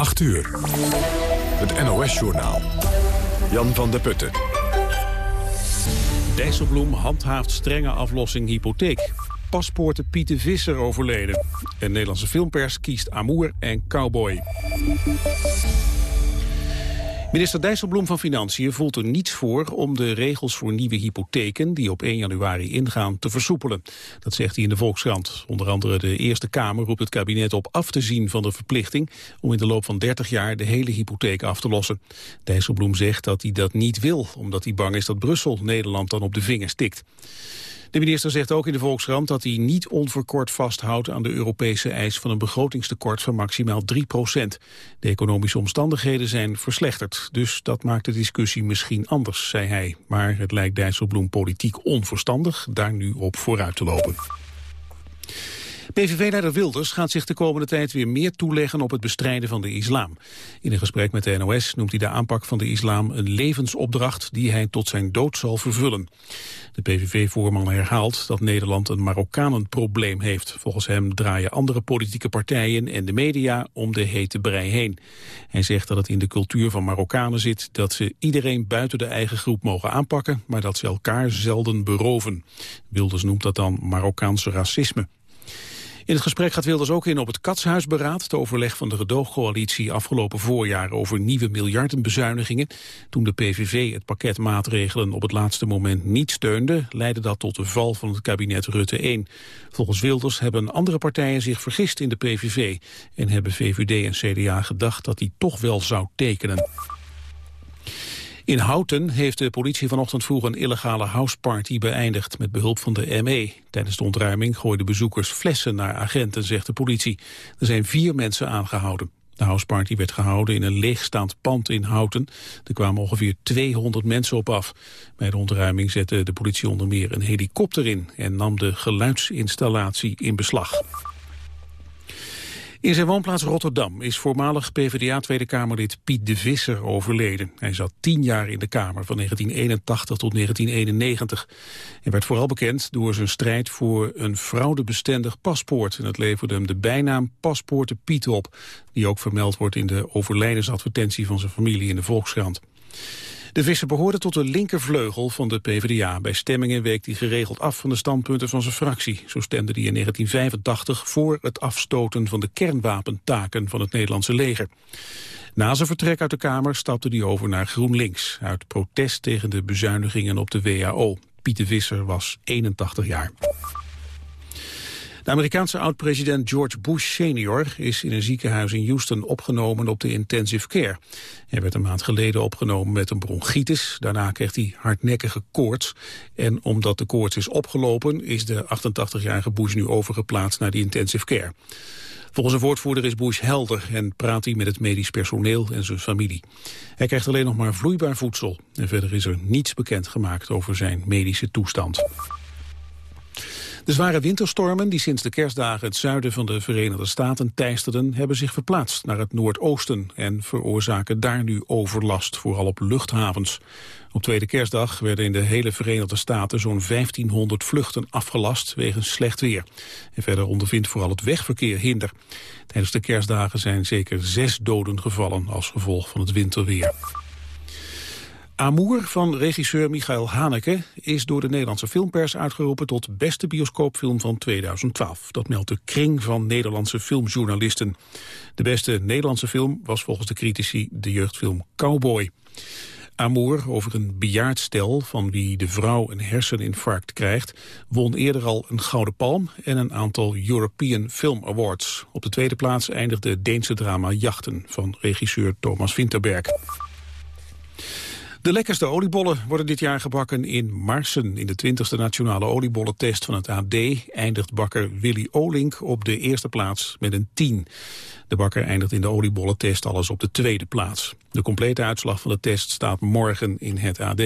8 uur. Het NOS-journaal. Jan van der Putten. Dijsselbloem handhaaft strenge aflossing hypotheek. Paspoorten Pieter Visser overleden. En Nederlandse filmpers kiest Amour en Cowboy. Minister Dijsselbloem van Financiën voelt er niets voor om de regels voor nieuwe hypotheken die op 1 januari ingaan te versoepelen. Dat zegt hij in de Volkskrant. Onder andere de Eerste Kamer roept het kabinet op af te zien van de verplichting om in de loop van 30 jaar de hele hypotheek af te lossen. Dijsselbloem zegt dat hij dat niet wil, omdat hij bang is dat Brussel Nederland dan op de vingers tikt. De minister zegt ook in de Volkskrant dat hij niet onverkort vasthoudt aan de Europese eis van een begrotingstekort van maximaal 3 procent. De economische omstandigheden zijn verslechterd, dus dat maakt de discussie misschien anders, zei hij. Maar het lijkt Dijsselbloem politiek onverstandig daar nu op vooruit te lopen. PVV-leider Wilders gaat zich de komende tijd weer meer toeleggen op het bestrijden van de islam. In een gesprek met de NOS noemt hij de aanpak van de islam een levensopdracht die hij tot zijn dood zal vervullen. De PVV-voorman herhaalt dat Nederland een Marokkanenprobleem heeft. Volgens hem draaien andere politieke partijen en de media om de hete brei heen. Hij zegt dat het in de cultuur van Marokkanen zit dat ze iedereen buiten de eigen groep mogen aanpakken, maar dat ze elkaar zelden beroven. Wilders noemt dat dan Marokkaanse racisme. In het gesprek gaat Wilders ook in op het Katshuisberaad, het overleg van de gedoogcoalitie afgelopen voorjaar over nieuwe miljardenbezuinigingen. Toen de PVV het pakket maatregelen op het laatste moment niet steunde, leidde dat tot de val van het kabinet Rutte 1. Volgens Wilders hebben andere partijen zich vergist in de PVV en hebben VVD en CDA gedacht dat die toch wel zou tekenen. In Houten heeft de politie vanochtend vroeg een illegale houseparty beëindigd met behulp van de ME. Tijdens de ontruiming gooiden bezoekers flessen naar agenten, zegt de politie. Er zijn vier mensen aangehouden. De houseparty werd gehouden in een leegstaand pand in Houten. Er kwamen ongeveer 200 mensen op af. Bij de ontruiming zette de politie onder meer een helikopter in... en nam de geluidsinstallatie in beslag. In zijn woonplaats Rotterdam is voormalig PvdA-Tweede Kamerlid Piet de Visser overleden. Hij zat tien jaar in de Kamer, van 1981 tot 1991. Hij werd vooral bekend door zijn strijd voor een fraudebestendig paspoort. En het leverde hem de bijnaam Paspoorten Piet op, die ook vermeld wordt in de overlijdensadvertentie van zijn familie in de Volkskrant. De Visser behoorde tot de linkervleugel van de PvdA. Bij stemmingen week hij geregeld af van de standpunten van zijn fractie. Zo stemde hij in 1985 voor het afstoten van de kernwapentaken van het Nederlandse leger. Na zijn vertrek uit de Kamer stapte hij over naar GroenLinks... uit protest tegen de bezuinigingen op de WHO. Pieter Visser was 81 jaar. De Amerikaanse oud-president George Bush senior is in een ziekenhuis in Houston opgenomen op de intensive care. Hij werd een maand geleden opgenomen met een bronchitis. Daarna kreeg hij hardnekkige koorts. En omdat de koorts is opgelopen is de 88-jarige Bush nu overgeplaatst naar de intensive care. Volgens een woordvoerder is Bush helder en praat hij met het medisch personeel en zijn familie. Hij krijgt alleen nog maar vloeibaar voedsel. En verder is er niets bekend gemaakt over zijn medische toestand. De zware winterstormen die sinds de kerstdagen het zuiden van de Verenigde Staten teisterden, hebben zich verplaatst naar het noordoosten en veroorzaken daar nu overlast, vooral op luchthavens. Op tweede kerstdag werden in de hele Verenigde Staten zo'n 1500 vluchten afgelast wegens slecht weer. En verder ondervindt vooral het wegverkeer hinder. Tijdens de kerstdagen zijn zeker zes doden gevallen als gevolg van het winterweer. Amour van regisseur Michael Haneke is door de Nederlandse filmpers uitgeroepen tot beste bioscoopfilm van 2012. Dat meldt de kring van Nederlandse filmjournalisten. De beste Nederlandse film was volgens de critici de jeugdfilm Cowboy. Amour over een bejaard stel van wie de vrouw een herseninfarct krijgt... won eerder al een Gouden Palm en een aantal European Film Awards. Op de tweede plaats eindigde Deense drama Jachten van regisseur Thomas Vinterberg. De lekkerste oliebollen worden dit jaar gebakken in Marsen. In de 20e nationale oliebollentest van het AD eindigt bakker Willy Olink op de eerste plaats met een 10. De bakker eindigt in de oliebollentest alles op de tweede plaats. De complete uitslag van de test staat morgen in het AD.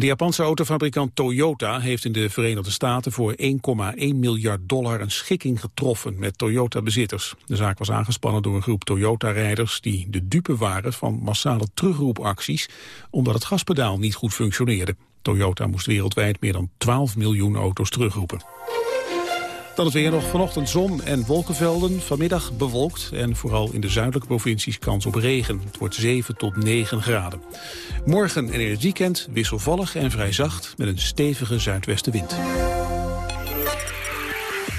De Japanse autofabrikant Toyota heeft in de Verenigde Staten voor 1,1 miljard dollar een schikking getroffen met Toyota-bezitters. De zaak was aangespannen door een groep Toyota-rijders die de dupe waren van massale terugroepacties omdat het gaspedaal niet goed functioneerde. Toyota moest wereldwijd meer dan 12 miljoen auto's terugroepen. Dan het weer nog vanochtend zon en wolkenvelden. Vanmiddag bewolkt en vooral in de zuidelijke provincies kans op regen. Het wordt 7 tot 9 graden. Morgen en in het weekend wisselvallig en vrij zacht... met een stevige zuidwestenwind.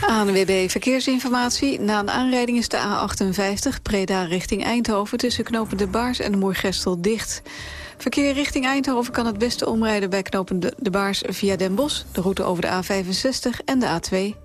ANWB Verkeersinformatie. Na een aanrijding is de A58 Preda richting Eindhoven... tussen knopen De Baars en Moergestel dicht. Verkeer richting Eindhoven kan het beste omrijden bij knopen De Baars via Den Bosch... de route over de A65 en de A2.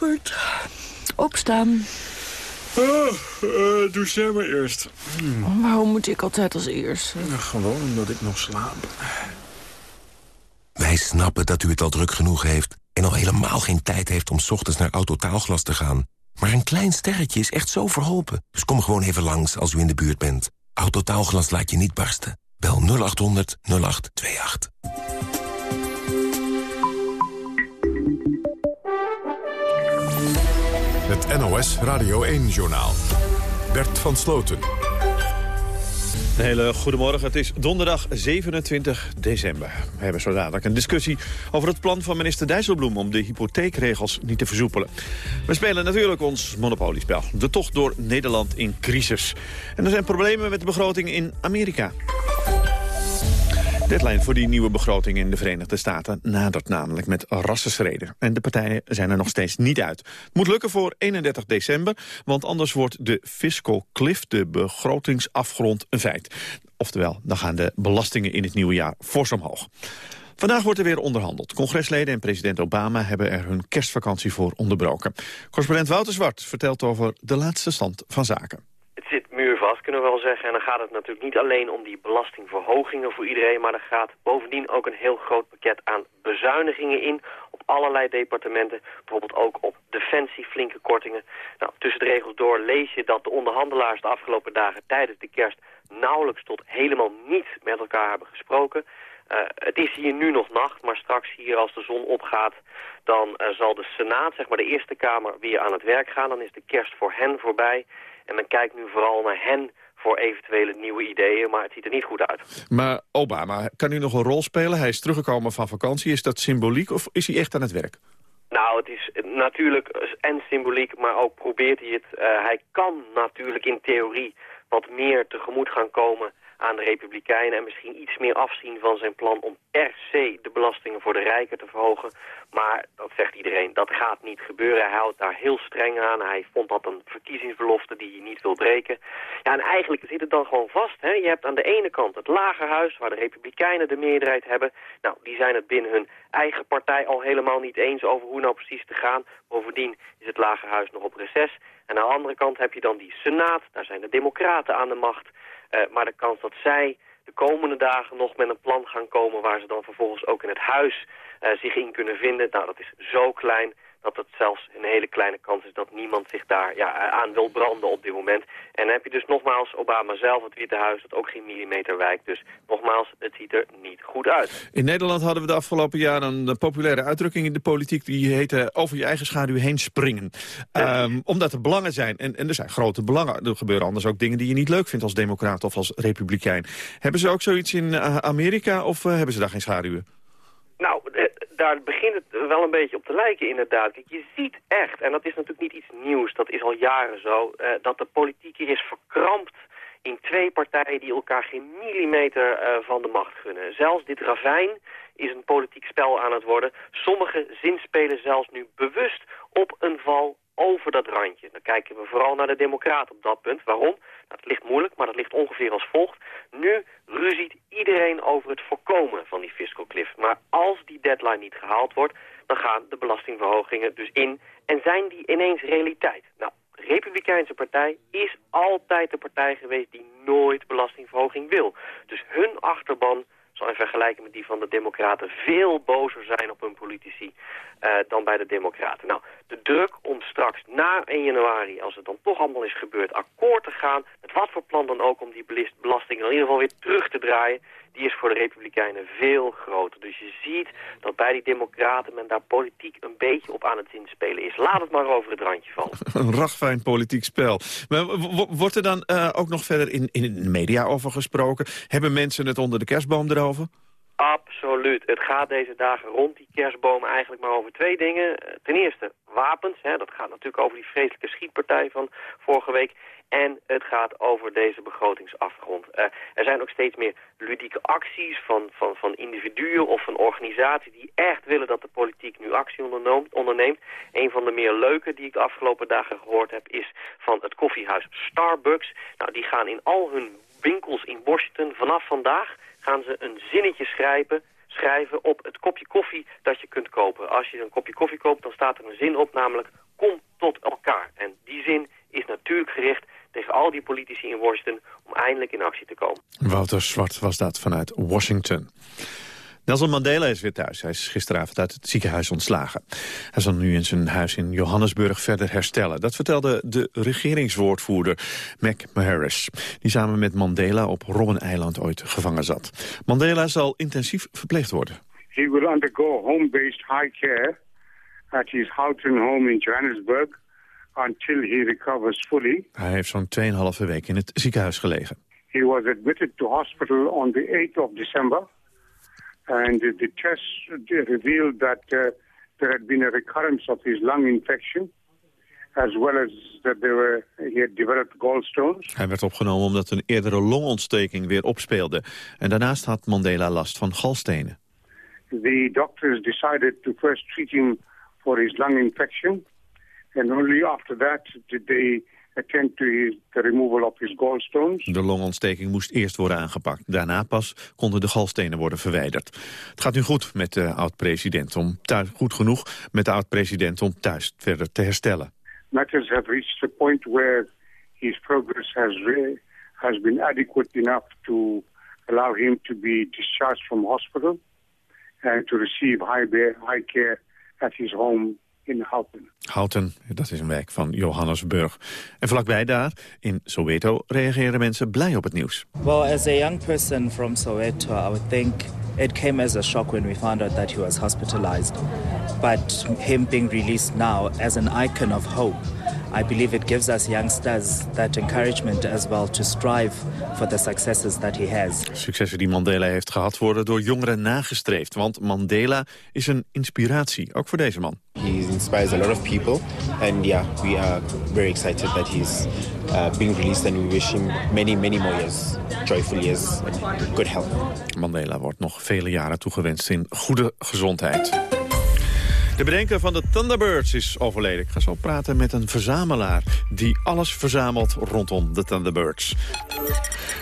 Lieverd, opstaan. Oh, uh, doe jij maar eerst. Hmm. Waarom moet ik altijd als eerst? gewoon omdat ik nog slaap. Wij snappen dat u het al druk genoeg heeft... en al helemaal geen tijd heeft om ochtends naar Autotaalglas te gaan. Maar een klein sterretje is echt zo verholpen. Dus kom gewoon even langs als u in de buurt bent. Autotaalglas laat je niet barsten. Bel 0800 0828. Het NOS Radio 1-journaal. Bert van Sloten. Een hele goedemorgen. Het is donderdag 27 december. We hebben zo dadelijk een discussie over het plan van minister Dijsselbloem... om de hypotheekregels niet te versoepelen. We spelen natuurlijk ons monopoliespel. De tocht door Nederland in crisis. En er zijn problemen met de begroting in Amerika. Deadline voor die nieuwe begroting in de Verenigde Staten nadert namelijk met rassenschreden. En de partijen zijn er nog steeds niet uit. Het moet lukken voor 31 december, want anders wordt de fiscal cliff, de begrotingsafgrond, een feit. Oftewel, dan gaan de belastingen in het nieuwe jaar fors omhoog. Vandaag wordt er weer onderhandeld. Congresleden en president Obama hebben er hun kerstvakantie voor onderbroken. Correspondent Wouter Zwart vertelt over de laatste stand van zaken muurvast, kunnen we wel zeggen. En dan gaat het natuurlijk niet alleen om die belastingverhogingen voor iedereen... maar er gaat bovendien ook een heel groot pakket aan bezuinigingen in... op allerlei departementen, bijvoorbeeld ook op defensie, flinke kortingen. Nou, tussen de regels door lees je dat de onderhandelaars de afgelopen dagen... tijdens de kerst nauwelijks tot helemaal niet met elkaar hebben gesproken... Uh, het is hier nu nog nacht, maar straks hier als de zon opgaat... dan uh, zal de Senaat, zeg maar de Eerste Kamer, weer aan het werk gaan. Dan is de kerst voor hen voorbij. En men kijkt nu vooral naar hen voor eventuele nieuwe ideeën, maar het ziet er niet goed uit. Maar Obama, kan nu nog een rol spelen? Hij is teruggekomen van vakantie. Is dat symboliek of is hij echt aan het werk? Nou, het is natuurlijk en symboliek, maar ook probeert hij het. Uh, hij kan natuurlijk in theorie wat meer tegemoet gaan komen aan de Republikeinen... en misschien iets meer afzien van zijn plan om per se de belastingen voor de rijken te verhogen. Maar, dat zegt iedereen, dat gaat niet gebeuren. Hij houdt daar heel streng aan. Hij vond dat een verkiezingsbelofte die hij niet wil breken. Ja, en eigenlijk zit het dan gewoon vast. Hè? Je hebt aan de ene kant het lagerhuis, waar de Republikeinen de meerderheid hebben. Nou, die zijn het binnen hun eigen partij al helemaal niet eens over hoe nou precies te gaan. Bovendien is het lagerhuis nog op reces. En aan de andere kant heb je dan die Senaat, daar zijn de democraten aan de macht... Uh, maar de kans dat zij de komende dagen nog met een plan gaan komen... waar ze dan vervolgens ook in het huis uh, zich in kunnen vinden... nou, dat is zo klein dat het zelfs een hele kleine kans is dat niemand zich daar ja, aan wil branden op dit moment. En dan heb je dus nogmaals Obama zelf, het Witte Huis, dat ook geen millimeter wijkt. Dus nogmaals, het ziet er niet goed uit. In Nederland hadden we de afgelopen jaren een populaire uitdrukking in de politiek... die heette over je eigen schaduw heen springen. Um, omdat er belangen zijn. En, en er zijn grote belangen. Er gebeuren anders ook dingen die je niet leuk vindt als democraat of als republikein. Hebben ze ook zoiets in uh, Amerika of hebben ze daar geen schaduwen? Nou, daar begint het wel een beetje op te lijken inderdaad. Je ziet echt, en dat is natuurlijk niet iets nieuws, dat is al jaren zo, uh, dat de politiek hier is verkrampt in twee partijen die elkaar geen millimeter uh, van de macht gunnen. Zelfs dit ravijn is een politiek spel aan het worden. Sommige zinspelen zelfs nu bewust op een val over dat randje. Dan kijken we vooral naar de democraten op dat punt. Waarom? Dat ligt moeilijk, maar dat ligt ongeveer als volgt. Nu ruziet iedereen over het voorkomen van die fiscal cliff. Maar als die deadline niet gehaald wordt, dan gaan de belastingverhogingen dus in. En zijn die ineens realiteit? Nou, de Republikeinse Partij is altijd de partij geweest die nooit belastingverhoging wil. Dus hun achterban zal in vergelijking met die van de democraten veel bozer zijn op hun politici uh, dan bij de democraten. Nou, de druk om straks na 1 januari, als het dan toch allemaal is gebeurd, akkoord te gaan, met wat voor plan dan ook om die belasting in ieder geval weer terug te draaien, die is voor de Republikeinen veel groter. Dus je ziet dat bij die democraten men daar politiek een beetje op aan het inspelen is. Laat het maar over het randje vallen. Een ragfijn politiek spel. Maar wordt er dan uh, ook nog verder in, in de media over gesproken? Hebben mensen het onder de kerstboom erover? Absoluut. Het gaat deze dagen rond die kerstboom eigenlijk maar over twee dingen. Ten eerste wapens. Hè, dat gaat natuurlijk over die vreselijke schietpartij van vorige week. En het gaat over deze begrotingsafgrond. Uh, er zijn ook steeds meer ludieke acties van, van, van individuen of van organisaties die echt willen dat de politiek nu actie onderneemt. Een van de meer leuke die ik de afgelopen dagen gehoord heb is van het koffiehuis Starbucks. Nou, die gaan in al hun winkels in Washington vanaf vandaag gaan ze een zinnetje schrijven, schrijven op het kopje koffie dat je kunt kopen. Als je een kopje koffie koopt, dan staat er een zin op, namelijk kom tot elkaar. En die zin is natuurlijk gericht tegen al die politici in Washington om eindelijk in actie te komen. Wouter Zwart was dat vanuit Washington. Nelson Mandela is weer thuis. Hij is gisteravond uit het ziekenhuis ontslagen. Hij zal nu in zijn huis in Johannesburg verder herstellen. Dat vertelde de regeringswoordvoerder Mac Maharis... die samen met Mandela op Robben-eiland ooit gevangen zat. Mandela zal intensief verpleegd worden. He will undergo home-based high care at his Houghton home in Johannesburg until he recovers fully. Hij heeft zo'n 2,5 week in het ziekenhuis gelegen. He was admitted to hospital on the 8th of December. And the, tests revealed that uh, there had been a recurrence of his lung infection. As well as that there were, he had developed gallstones. Hij werd opgenomen omdat een eerdere longontsteking weer opspeelde. En daarnaast had Mandela last van galstenen. The doctors decided to first treat him for his lung infection. And only after that did they attend to his, the removal of his gallstones. De longontsteking moest eerst worden aangepakt. Daarna pas konden de galstenen worden verwijderd. Het gaat nu goed met de oud-president om thuis, goed genoeg met de oud-president om thuis verder te herstellen. Matters have reached a point where his progress has, has been adequate enough to allow him to be discharged from hospital and to receive high, high care at his home in Houten. Houten, dat is een wijk van Johannesburg. En vlakbij daar, in Soweto, reageren mensen blij op het nieuws. Well, as a young person from Soweto, I would think it came as a shock when we found out that he was hospitalized. But him being released now as an icon of hope I believe it gives us youngsters that encouragement as well to strive for the successes that he has. Successen die Mandela heeft gehad worden door jongeren nagestreefd. Want Mandela is een inspiratie, ook voor deze man. He inspires a lot of people. And yeah, we are very excited that he's uh, being released. And we wish him many, many more years, joyful years, good health. Mandela wordt nog vele jaren toegewenst in goede gezondheid. De bedenker van de Thunderbirds is overleden. Ik ga zo praten met een verzamelaar die alles verzamelt rondom de Thunderbirds.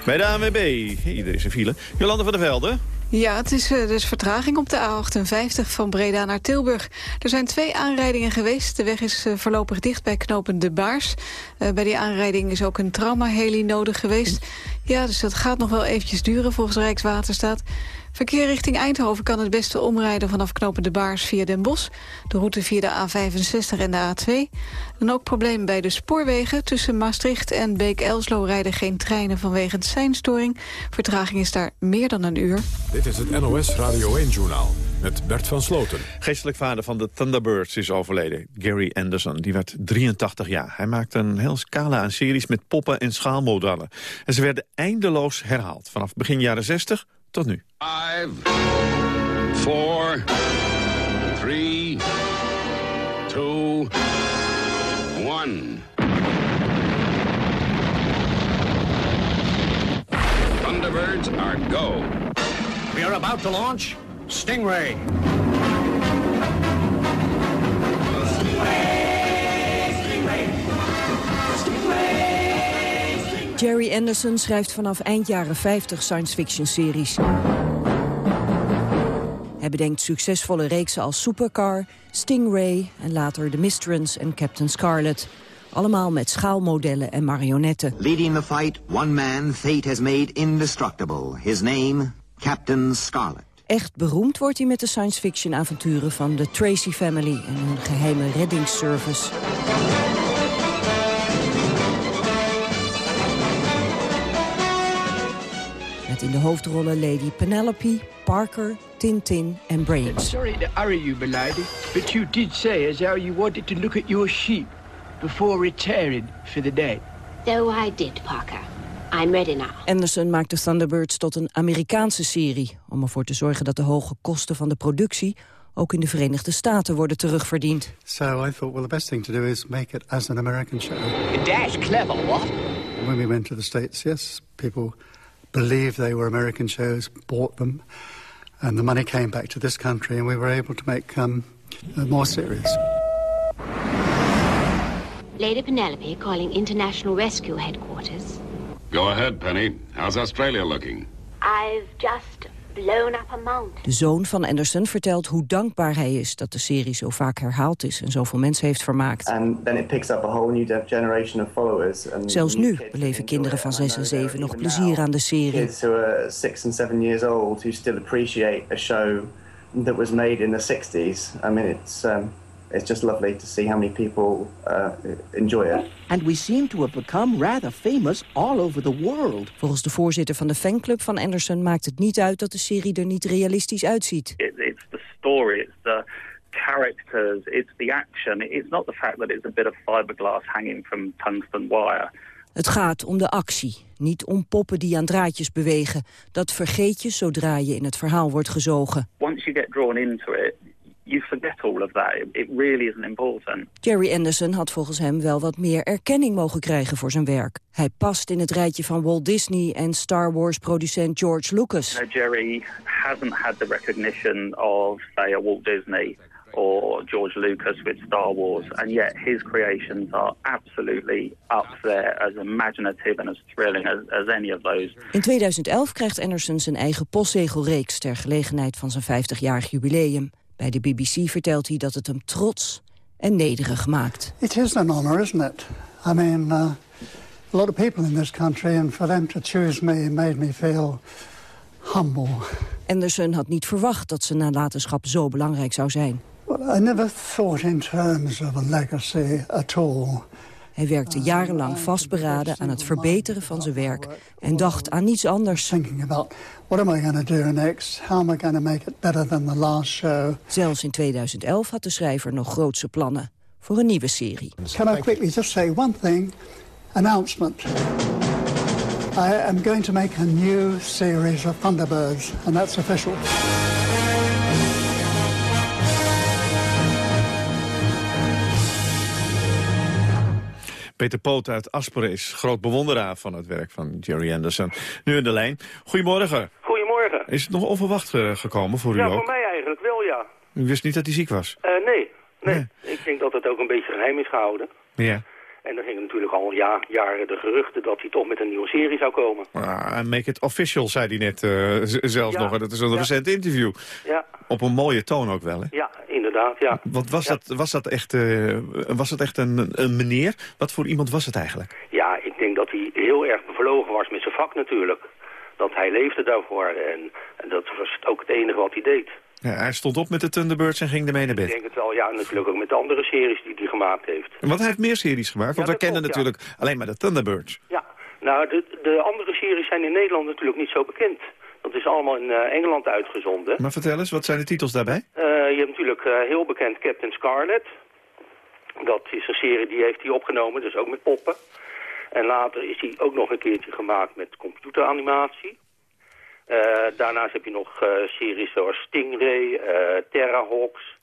Bij de ANWB, hey, er is een file. Jolande van der Velde. Ja, het is dus vertraging op de A58 van Breda naar Tilburg. Er zijn twee aanrijdingen geweest. De weg is eh, voorlopig dicht bij knopen De Baars. Uh, bij die aanrijding is ook een traumaheli nodig geweest. Ja, dus dat gaat nog wel eventjes duren volgens Rijkswaterstaat. Verkeer richting Eindhoven kan het beste omrijden vanaf knopen De Baars via Den Bosch. De route via de A65 en de A2. En ook problemen bij de spoorwegen. Tussen Maastricht en Beek-Elslo rijden geen treinen vanwege de seinstoring. Vertraging is daar meer dan een uur. Dit is het NOS Radio 1-journaal met Bert van Sloten. Geestelijk vader van de Thunderbirds is overleden, Gary Anderson. Die werd 83 jaar. Hij maakte een heel scala aan series met poppen en schaalmodellen. En ze werden eindeloos herhaald, vanaf begin jaren 60 tot nu. 5, 4, 3, 2, 1. Thunderbirds are go. We are about to launch Stingray. Jerry Anderson schrijft vanaf eind jaren 50 science fiction series. Hij bedenkt succesvolle reeksen als Supercar, Stingray en later The Mistress en Captain Scarlet. Allemaal met schaalmodellen en marionetten. Leading the fight, one man fate has made indestructible. His name, Captain Scarlet. Echt beroemd wordt hij met de science fiction avonturen van de Tracy Family en hun geheime reddingsservice. Met in de hoofdrollen Lady Penelope, Parker, Tintin en Brains. Sorry to hurry you, milady, but you did say as how you wanted to look at your sheep before retiring for the day. So I did, Parker. I'm ready now. Anderson maakt de Thunderbirds tot een Amerikaanse serie... om ervoor te zorgen dat de hoge kosten van de productie... ook in de Verenigde Staten worden terugverdiend. So I thought, well, the best thing to do is make it as an American show. Dash clever, what? When we went to the States, yes, people believed they were American shows, bought them, and the money came back to this country, and we were able to make um, uh, more series. Lady Penelope calling International Rescue Headquarters. Go ahead, Penny. How's Australia looking? I've just blown up a mountain. De zoon van Anderson vertelt hoe dankbaar hij is dat de serie zo vaak herhaald is en zoveel mensen heeft vermaakt. And then it picks up a whole new generation of followers. And Zelfs nu beleven kinderen van 6 en 7 nog plezier aan de serie. Kids who are 6 and 7 years old who still appreciate a show that was made in the 60s. I mean, it's um, it's just lovely to see how many people uh, enjoy it. And we seem to have become rather famous all over the world. Volgens de voorzitter van de fanclub van Anderson maakt het niet uit dat de serie er niet realistisch uitziet. It, it's the story, it's the characters, it's the action. It's not the fact that it's a bit of fiberglass hanging from tungsten wire. Het gaat om de actie, niet om poppen die aan draadjes bewegen. Dat vergeet je zodra je in het verhaal wordt gezogen. Once you get drawn into it, you forget all of that. It really isn't important. Jerry Anderson had volgens hem wel wat meer erkenning mogen krijgen voor zijn werk. Hij past in het rijtje van Walt Disney en Star Wars producent George Lucas. Jerry hasn't had the recognition of, say, a Walt Disney or George Lucas with Star Wars, and yet his creations are absolutely up there as imaginative and as thrilling as, as any of those. In 2011 krijgt Anderson zijn eigen postzegelreeks ter gelegenheid van zijn 50-jarig jubileum. Bij de BBC vertelt hij dat het hem trots en nederig maakt. It is an honor, isn't it? I mean, uh, a lot of people in this country, and for them to choose me made me feel humble. Anderson had niet verwacht dat zijn nalatenschap zo belangrijk zou zijn. Well, I never thought in terms of a legacy at all. Hij werkte jarenlang vastberaden aan het verbeteren van zijn werk en dacht aan niets anders. Zelfs in 2011 had de schrijver nog grootse plannen voor een nieuwe serie. Can I quickly just say one thing? Announcement. I am going to make a new series of Thunderbirds, and that's official. Peter Poot uit Asperen is groot bewonderaar van het werk van Jerry Anderson. Nu in de lijn. Goedemorgen. Goedemorgen. Is het nog onverwacht uh, gekomen voor u ook? Ja, voor mij eigenlijk wel, ja. U wist niet dat hij ziek was? Uh, nee, nee, nee. Ik denk dat het ook een beetje geheim is gehouden. Ja. En er gingen natuurlijk al ja, jaren de geruchten dat hij toch met een nieuwe serie zou komen. Ah, make it official, zei hij net uh, zelfs ja. nog. Dat is een ja. recent interview. Ja. Op een mooie toon ook wel, hè? Ja, inderdaad, ja. Want was, dat, was dat echt, uh, was dat echt een, een meneer? Wat voor iemand was het eigenlijk? Ja, ik denk dat hij heel erg bevlogen was met zijn vak natuurlijk. Dat hij leefde daarvoor en, en dat was ook het enige wat hij deed. Ja, hij stond op met de Thunderbirds en ging ermee naar bed. Ik denk het wel, ja, natuurlijk ook met de andere series die hij gemaakt heeft. Want hij heeft meer series gemaakt, want ja, we kennen natuurlijk ja. alleen maar de Thunderbirds. Ja, nou, de, de andere series zijn in Nederland natuurlijk niet zo bekend. Dat is allemaal in uh, Engeland uitgezonden. Maar vertel eens, wat zijn de titels daarbij? Uh, je hebt natuurlijk uh, heel bekend Captain Scarlet. Dat is een serie die heeft hij opgenomen, dus ook met poppen. En later is hij ook nog een keertje gemaakt met computeranimatie. Uh, daarnaast heb je nog uh, series zoals Stingray, uh, Terrahawks.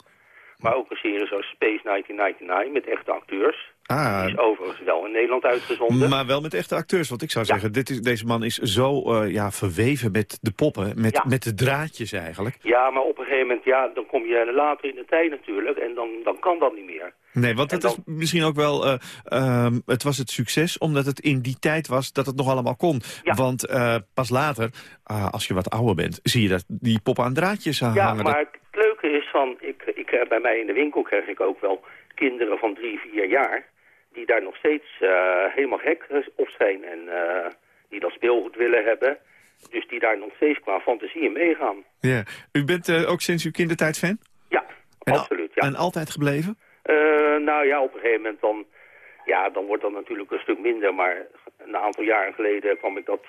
Maar ook een serie zoals Space 1999 met echte acteurs. Ah. Die is overigens wel in Nederland uitgezonden. Maar wel met echte acteurs, want ik zou ja. zeggen... Dit is, deze man is zo ja, verweven met de poppen, met, ja. met de draadjes eigenlijk. Ja, maar op een gegeven moment, ja, dan kom je later in de tijd natuurlijk... en dan, dan kan dat niet meer. Nee, want het dan... is misschien ook wel... Uh, uh, het was het succes omdat het in die tijd was dat het nog allemaal kon. Ja. Want uh, pas later, als je wat ouder bent, zie je dat die poppen aan draadjes hangen. Ja, maar het leuke is van... Ik, ik, bij mij in de winkel krijg ik ook wel kinderen van drie, vier jaar... die daar nog steeds helemaal gek op zijn en die dat speelgoed willen hebben... Dus die daar nog steeds qua fantasie in meegaan. Ja. U bent eh, ook sinds uw kindertijd fan? Ja, absoluut. Ja. En altijd gebleven? Eh, nou ja, op een gegeven moment dan, ja, dan wordt dat natuurlijk een stuk minder. Maar een aantal jaren geleden kwam ik dat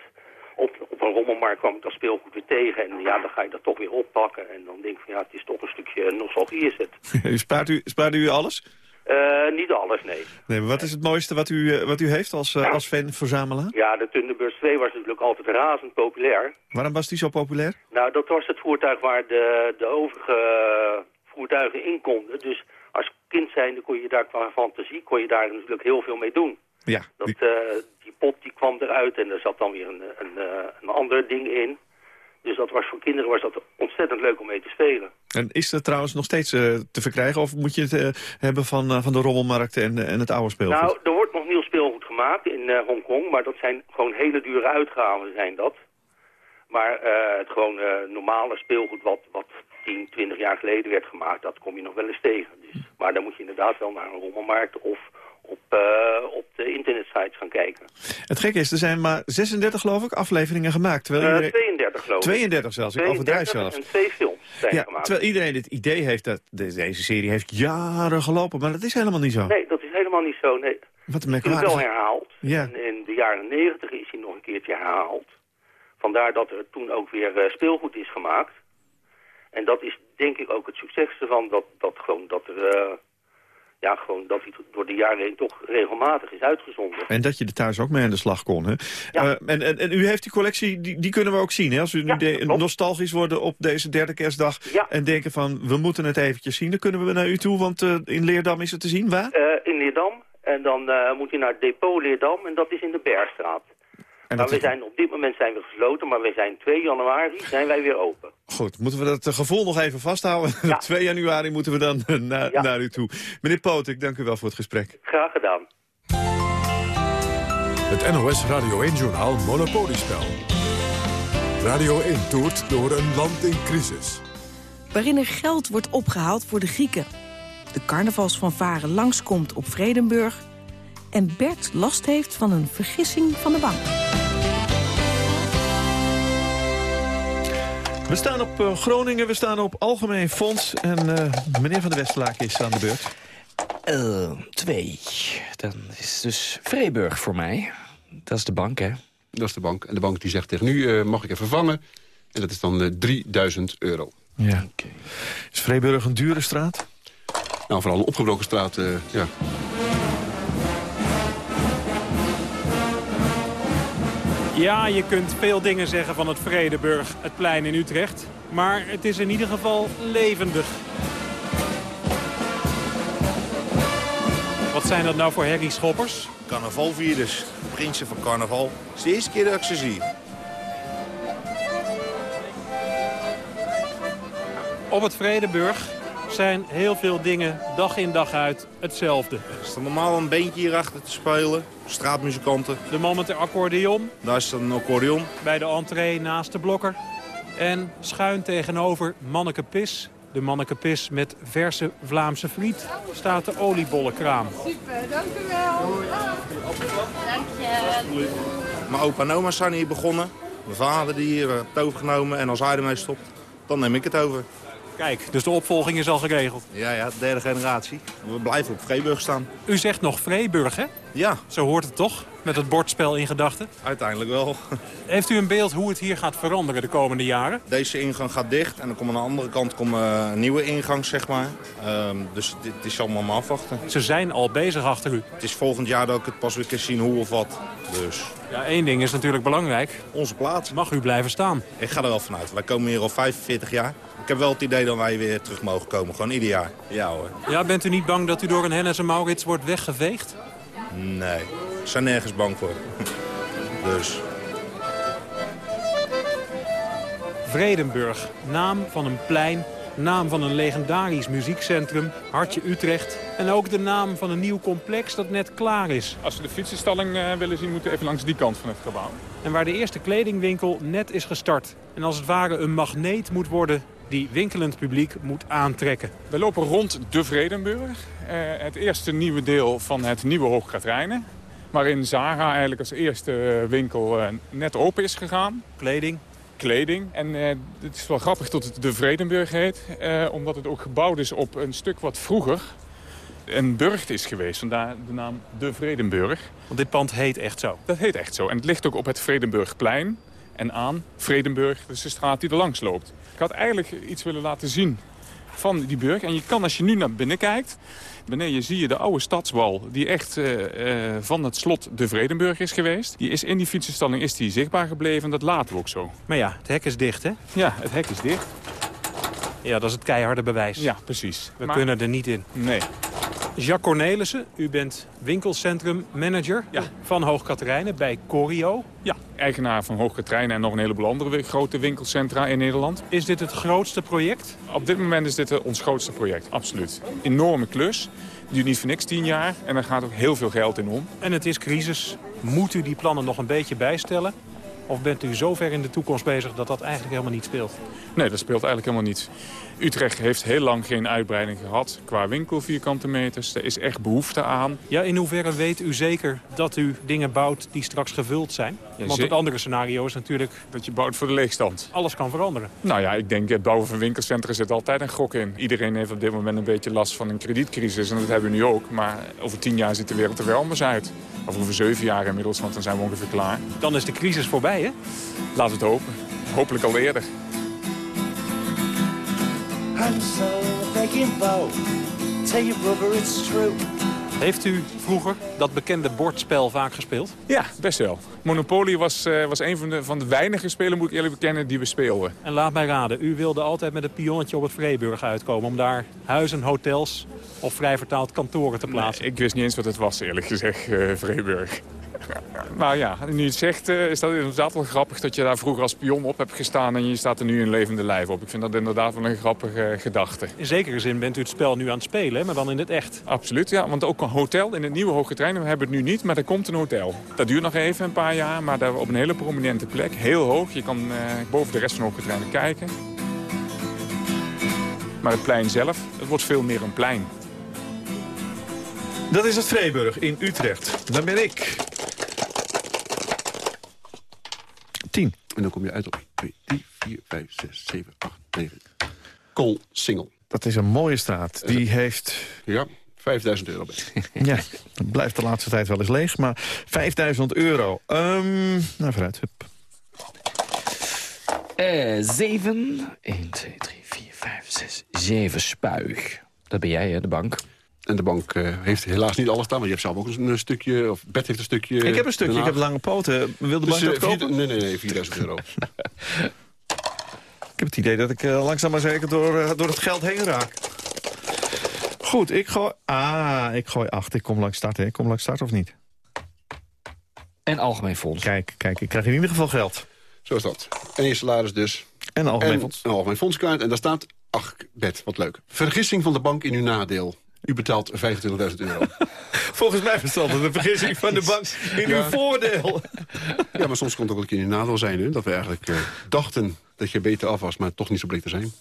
op, op een rommelmarkt kwam ik dat speelgoed weer tegen. En ja, dan ga je dat toch weer oppakken. En dan denk ik van ja, het is toch een stukje nostalgie is het. u spaart u, spaart u alles? Uh, niet alles, nee. nee maar wat is het mooiste wat u, uh, wat u heeft als, als fan-verzamelaar? Ja, de Thunderbird 2 was natuurlijk altijd razend populair. Waarom was die zo populair? Nou, dat was het voertuig waar de, de overige voertuigen in konden. Dus als kind zijnde kon je daar qua fantasie kon je daar natuurlijk heel veel mee doen. Ja. Dat, die... die pot die kwam eruit en er zat dan weer een, een, een ander ding in. Dus dat was voor kinderen was dat ontzettend leuk om mee te spelen. En is dat trouwens nog steeds uh, te verkrijgen? Of moet je het uh, hebben van, uh, van de rommelmarkt en, en het oude speelgoed? Nou, er wordt nog nieuw speelgoed gemaakt in Hongkong. Maar dat zijn gewoon hele dure uitgaven zijn dat. Maar het gewoon normale speelgoed wat, wat 10, 20 jaar geleden werd gemaakt... dat kom je nog wel eens tegen. Dus, maar dan moet je inderdaad wel naar een rommelmarkt of op, uh, op de internetsites gaan kijken. Het gekke is, er zijn maar 36 geloof ik afleveringen gemaakt. Terwijl iedereen... 32 geloof ik. 32 zelfs, 32 ik overdrijf zelfs. en twee films zijn ja, gemaakt. Terwijl iedereen het idee heeft dat deze serie heeft jaren gelopen, maar dat is helemaal niet zo. Nee, dat is helemaal niet zo, nee. Wat een Het is wel herhaald. Ja. En in de jaren 90 is hij nog een keertje herhaald. Vandaar dat er toen ook weer uh, speelgoed is gemaakt. En dat is denk ik ook het succes ervan, dat, dat, gewoon, dat er ja, gewoon dat hij door de jaren heen toch regelmatig is uitgezonden. En dat je er thuis ook mee aan de slag kon, hè? Ja. Uh, en, en, en u heeft die collectie, die, die kunnen we ook zien, hè? Als we nu nostalgisch worden op deze derde kerstdag... Ja. en denken van, we moeten het eventjes zien... dan kunnen we naar u toe, want uh, in Leerdam is het te zien, waar? In Leerdam. En dan moet je naar het depot Leerdam en dat is in de Bergstraat. En maar we zijn, op dit moment zijn we gesloten, maar we zijn 2 januari zijn wij weer open. Goed, moeten we dat gevoel nog even vasthouden? Ja. 2 januari moeten we dan eh, na, Ja. naar u toe. Meneer Poot, ik dank u wel voor het gesprek. Graag gedaan. Het NOS Radio 1-journaal Monopoliespel. Radio 1 toert door een land in crisis. waarin er geld wordt opgehaald voor de Grieken. De carnavalsfanfare langskomt op Vredenburg... en Bert last heeft van een vergissing van de bank. We staan op eh, Groningen, we staan op Algemeen Fonds. En eh, meneer Van der Westerlaak is aan de beurt. Eh, twee. Dan is dus Vreeburg voor mij. Dat is de bank, hè? Dat is de bank. En de bank die zegt tegen nu, eh, mag ik even vervangen? En dat is dan eh, 3000 euro. Ja. Is Vreeburg een dure straat? Nou, vooral een opgebroken straat, eh, ja. Ja, je kunt veel dingen zeggen van het Vredeburg, het plein in Utrecht. Maar het is in ieder geval levendig. Wat zijn dat nou voor herrieschoppers? Carnavalvirus. Prinsen van carnaval. Het is de eerste keer dat ik ze zie. Op het Vredeburg zijn heel veel dingen dag in dag uit hetzelfde. Er staat normaal een beentje hierachter te spelen. Straatmuzikanten. De man met de accordeon. Daar staat een accordeon. Bij de entree naast de blokker. En schuin tegenover Manneke Pis. De Manneke Pis met verse Vlaamse friet staat de oliebollenkraam. Super, dank u wel. Dank je. Mijn opa en oma zijn hier begonnen. Mijn vader die hier heeft het overgenomen. En als hij ermee stopt, dan neem ik het over. Kijk, dus de opvolging is al geregeld. Ja, ja, derde generatie. We blijven op Vreeburg staan. U zegt nog Vreeburg, hè? Ja. Zo hoort het toch? Met het bordspel in gedachten. Uiteindelijk wel. Heeft u een beeld hoe het hier gaat veranderen de komende jaren? Deze ingang gaat dicht en dan komt aan de andere kant komt, eh, een nieuwe ingang, zeg maar. Ehm, dus dit, dit is allemaal maar afwachten. Ze zijn al bezig achter u. Het is volgend jaar dat ik het pas weer kan zien hoe of wat. Dus Ja, één ding is natuurlijk belangrijk. onze plaats. Mag u blijven staan? Ik ga er wel vanuit. Wij komen hier al 45 jaar. Ik heb wel het idee dat wij weer terug mogen komen. Gewoon ieder jaar. Ja hoor. Ja, bent u niet bang dat u door een Hennis en Maurits wordt weggeveegd? Nee. Ik zijn nergens bang voor. dus... Vredenburg, naam van een plein, naam van een legendarisch muziekcentrum, Hartje Utrecht... en ook de naam van een nieuw complex dat net klaar is. Als we de fietsenstalling eh, willen zien, moeten we even langs die kant van het gebouw. En waar de eerste kledingwinkel net is gestart. En als het ware een magneet moet worden die winkelend publiek moet aantrekken. We lopen rond de Vredenburg. eh, het eerste nieuwe deel van het nieuwe Hoogkaterijnen. Waarin Zara eigenlijk als eerste winkel eh, net open is gegaan. Kleding? Kleding. En het is wel grappig dat het de Vredenburg heet. Omdat het ook gebouwd is op een stuk wat vroeger een burcht is geweest. Vandaar de naam de Vredenburg. Want dit pand heet echt zo? Dat heet echt zo. En het ligt ook op het Vredenburgplein. En aan Vredenburg, dus de straat die er langs loopt. Ik had eigenlijk iets willen laten zien van die burg. En je kan als je nu naar binnen kijkt... Beneden zie je de oude stadswal die echt uh, uh, van het slot de Vredenburg is geweest. Die is in die fietsenstalling is die zichtbaar gebleven en dat laten we ook zo. Maar ja, het hek is dicht hè? Ja, het hek is dicht. Ja, dat is het keiharde bewijs. Ja, precies. We maar... kunnen er niet in. Nee. Jacques Cornelissen, u bent winkelcentrummanager ja. van Hoog Katerijnen bij Corio. Ja, eigenaar van Hoog Katerijnen en nog een heleboel andere grote winkelcentra in Nederland. Is dit het grootste project? Op dit moment is dit ons grootste project, absoluut. Enorme klus, duurt niet voor niks tien jaar en daar gaat ook heel veel geld in om. En het is crisis. Moet u die plannen nog een beetje bijstellen? Of bent u zo ver in de toekomst bezig dat dat eigenlijk helemaal niet speelt? Nee, dat speelt eigenlijk helemaal niet. Utrecht heeft heel lang geen uitbreiding gehad qua winkelvierkante meters. Er is echt behoefte aan. Ja, in hoeverre weet u zeker dat u dingen bouwt die straks gevuld zijn? Ja, Want het andere scenario is natuurlijk... Dat je bouwt voor de leegstand. Alles kan veranderen. Nou ja, ik denk het bouwen van winkelcentra zit altijd een gok in. Iedereen heeft op dit moment een beetje last van een kredietcrisis. En dat hebben we nu ook. Maar over tien jaar ziet de wereld er weer anders uit. Of over zeven jaar inmiddels, want dan zijn we ongeveer klaar. Dan is de crisis voorbij, hè? Laten we het hopen. Hopelijk al eerder. I'm so begging Bo, tell you brother it's true. Heeft u vroeger dat bekende bordspel vaak gespeeld? Ja, best wel. Monopoly was, uh, was een van de, van de weinige spelen, moet ik eerlijk bekennen, die we speelden. En laat mij raden, u wilde altijd met een pionnetje op het Vreeburg uitkomen... om daar huizen, hotels of vrij vertaald kantoren te plaatsen? Nee, ik wist niet eens wat het was, eerlijk gezegd, uh, Vreeburg. Maar ja, nu het zegt, uh, is dat inderdaad wel grappig dat je daar vroeger als pion op hebt gestaan en je staat er nu in levende lijf op. Ik vind dat inderdaad wel een grappige uh, gedachte. In zekere zin bent u het spel nu aan het spelen, maar dan in het echt. Absoluut, ja. Want ook een hotel in het nieuwe Hoge Trein, we hebben het nu niet, maar er komt een hotel. Dat duurt nog even een paar jaar, maar daar op een hele prominente plek. Heel hoog, je kan uh, boven de rest van Hoge Treinen kijken. Maar het plein zelf, het wordt veel meer een plein. Dat is het Vreeburg in Utrecht. Daar ben ik. 10. En dan kom je uit op 2, 3, 4, 5, 6, 7, 8, 9. Koolsingel. Dat is een mooie straat. Die uh, heeft... Ja, 5000 euro ja, het blijft de laatste tijd wel eens leeg. Maar 5000 euro. Um, nou, vooruit. Hup. Uh, 7. 1, 2, 3, 4, 5, 6, 7 spuig. Dat ben jij, hè, de bank. En de bank uh, heeft helaas niet alles staan. Maar je hebt zelf ook een stukje, of Bert heeft een stukje... Ik heb een stukje, ik heb lange poten. Wil de dus, bank dat uh, kopen? Nee, nee, nee, 4000 euro. ik heb het idee dat ik uh, langzaam maar zeker door, door het geld heen raak. Goed, ik gooi... Ah, ik gooi 8. Ik kom langs start, hè. Ik kom langs start of niet? En algemeen fonds. Kijk, kijk, ik krijg in ieder geval geld. Zo is dat. En je salaris dus. En een algemeen fonds. Een algemeen fondskaart. En daar staat... Ach, Bert, wat leuk. Vergissing van de bank in uw nadeel. U betaalt 25.000 euro. Volgens mij verstond het een vergissing van de bank in ja. uw voordeel. ja, maar soms kon het ook een keer in uw nadeel zijn. Hè? Dat we eigenlijk uh, dachten dat je beter af was, maar toch niet zo bleek te zijn.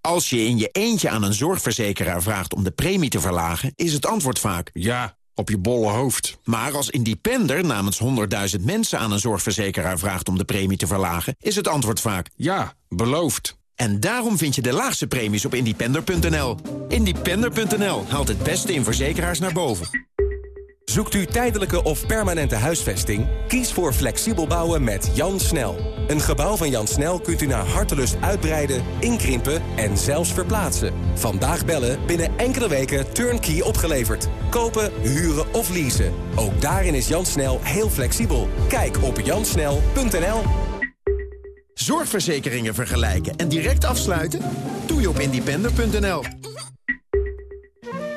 Als je in je eentje aan een zorgverzekeraar vraagt om de premie te verlagen... is het antwoord vaak... Ja, op je bolle hoofd. Maar als independer namens 100.000 mensen aan een zorgverzekeraar vraagt om de premie te verlagen... is het antwoord vaak... Ja, beloofd. En daarom vind je de laagste premies op independer.nl. Independer.nl haalt het beste in verzekeraars naar boven. Zoekt u tijdelijke of permanente huisvesting? Kies voor flexibel bouwen met Jan Snel. Een gebouw van Jan Snel kunt u naar hartelust uitbreiden, inkrimpen en zelfs verplaatsen. Vandaag bellen, binnen enkele weken turnkey opgeleverd. Kopen, huren of leasen. Ook daarin is Jan Snel heel flexibel. Kijk op jansnel.nl. Zorgverzekeringen vergelijken en direct afsluiten? Doe je op independer.nl.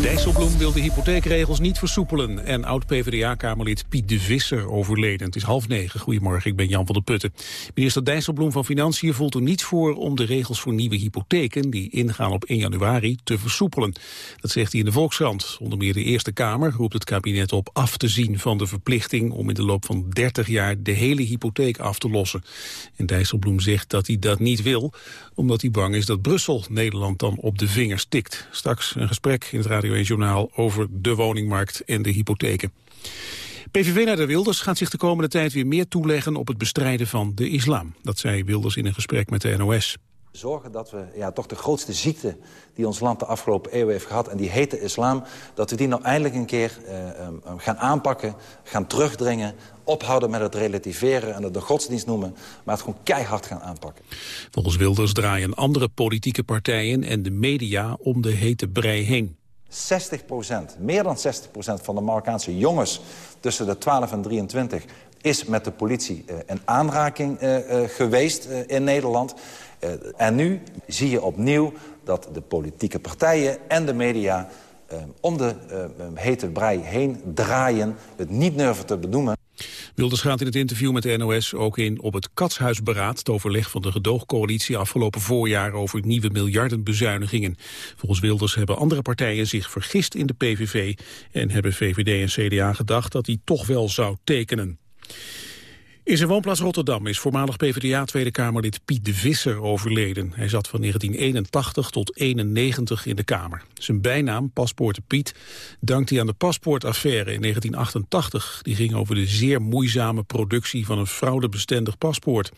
Dijsselbloem wil de hypotheekregels niet versoepelen. En oud-PVDA-kamerlid Piet de Visser overleden. Het is half negen. Goedemorgen, ik ben Jan van der Putten. Minister Dijsselbloem van Financiën voelt er niets voor... om de regels voor nieuwe hypotheken, die ingaan op 1 januari, te versoepelen. Dat zegt hij in de Volkskrant. Onder meer de Eerste Kamer roept het kabinet op af te zien... van de verplichting om in de loop van 30 jaar de hele hypotheek af te lossen. En Dijsselbloem zegt dat hij dat niet wil... omdat hij bang is dat Brussel Nederland dan op de vingers tikt. Straks een gesprek in het Radio 1-journaal over de woningmarkt en de hypotheken. PVV-leider Wilders gaat zich de komende tijd weer meer toeleggen op het bestrijden van de islam. Dat zei Wilders in een gesprek met de NOS. Zorgen dat we ja, toch de grootste ziekte die ons land de afgelopen eeuwen heeft gehad... en die heet de islam, dat we die nou eindelijk een keer uh, gaan aanpakken... gaan terugdringen, ophouden met het relativeren en het de godsdienst noemen... maar het gewoon keihard gaan aanpakken. Volgens Wilders draaien andere politieke partijen en de media om de hete brei heen. 60% meer dan 60% van de Marokkaanse jongens tussen de 12 en 23 is met de politie uh, in aanraking uh, uh, geweest in Nederland. en nu zie je opnieuw dat de politieke partijen en de media om de hete brei heen draaien, het niet durven te benoemen. Wilders gaat in het interview met de NOS ook in op het Katshuisberaad... het overleg van de gedoogcoalitie afgelopen voorjaar... over nieuwe miljardenbezuinigingen. Volgens Wilders hebben andere partijen zich vergist in de PVV... en hebben VVD en CDA gedacht dat hij toch wel zou tekenen. In zijn woonplaats Rotterdam is voormalig PvdA-Tweede Kamerlid Piet de Visser overleden. Hij zat van 1981 tot 91 in de Kamer. Zijn bijnaam, Paspoorten Piet, dankt hij aan de paspoortaffaire in 1988. Die ging over de zeer moeizame productie van een fraudebestendig paspoort.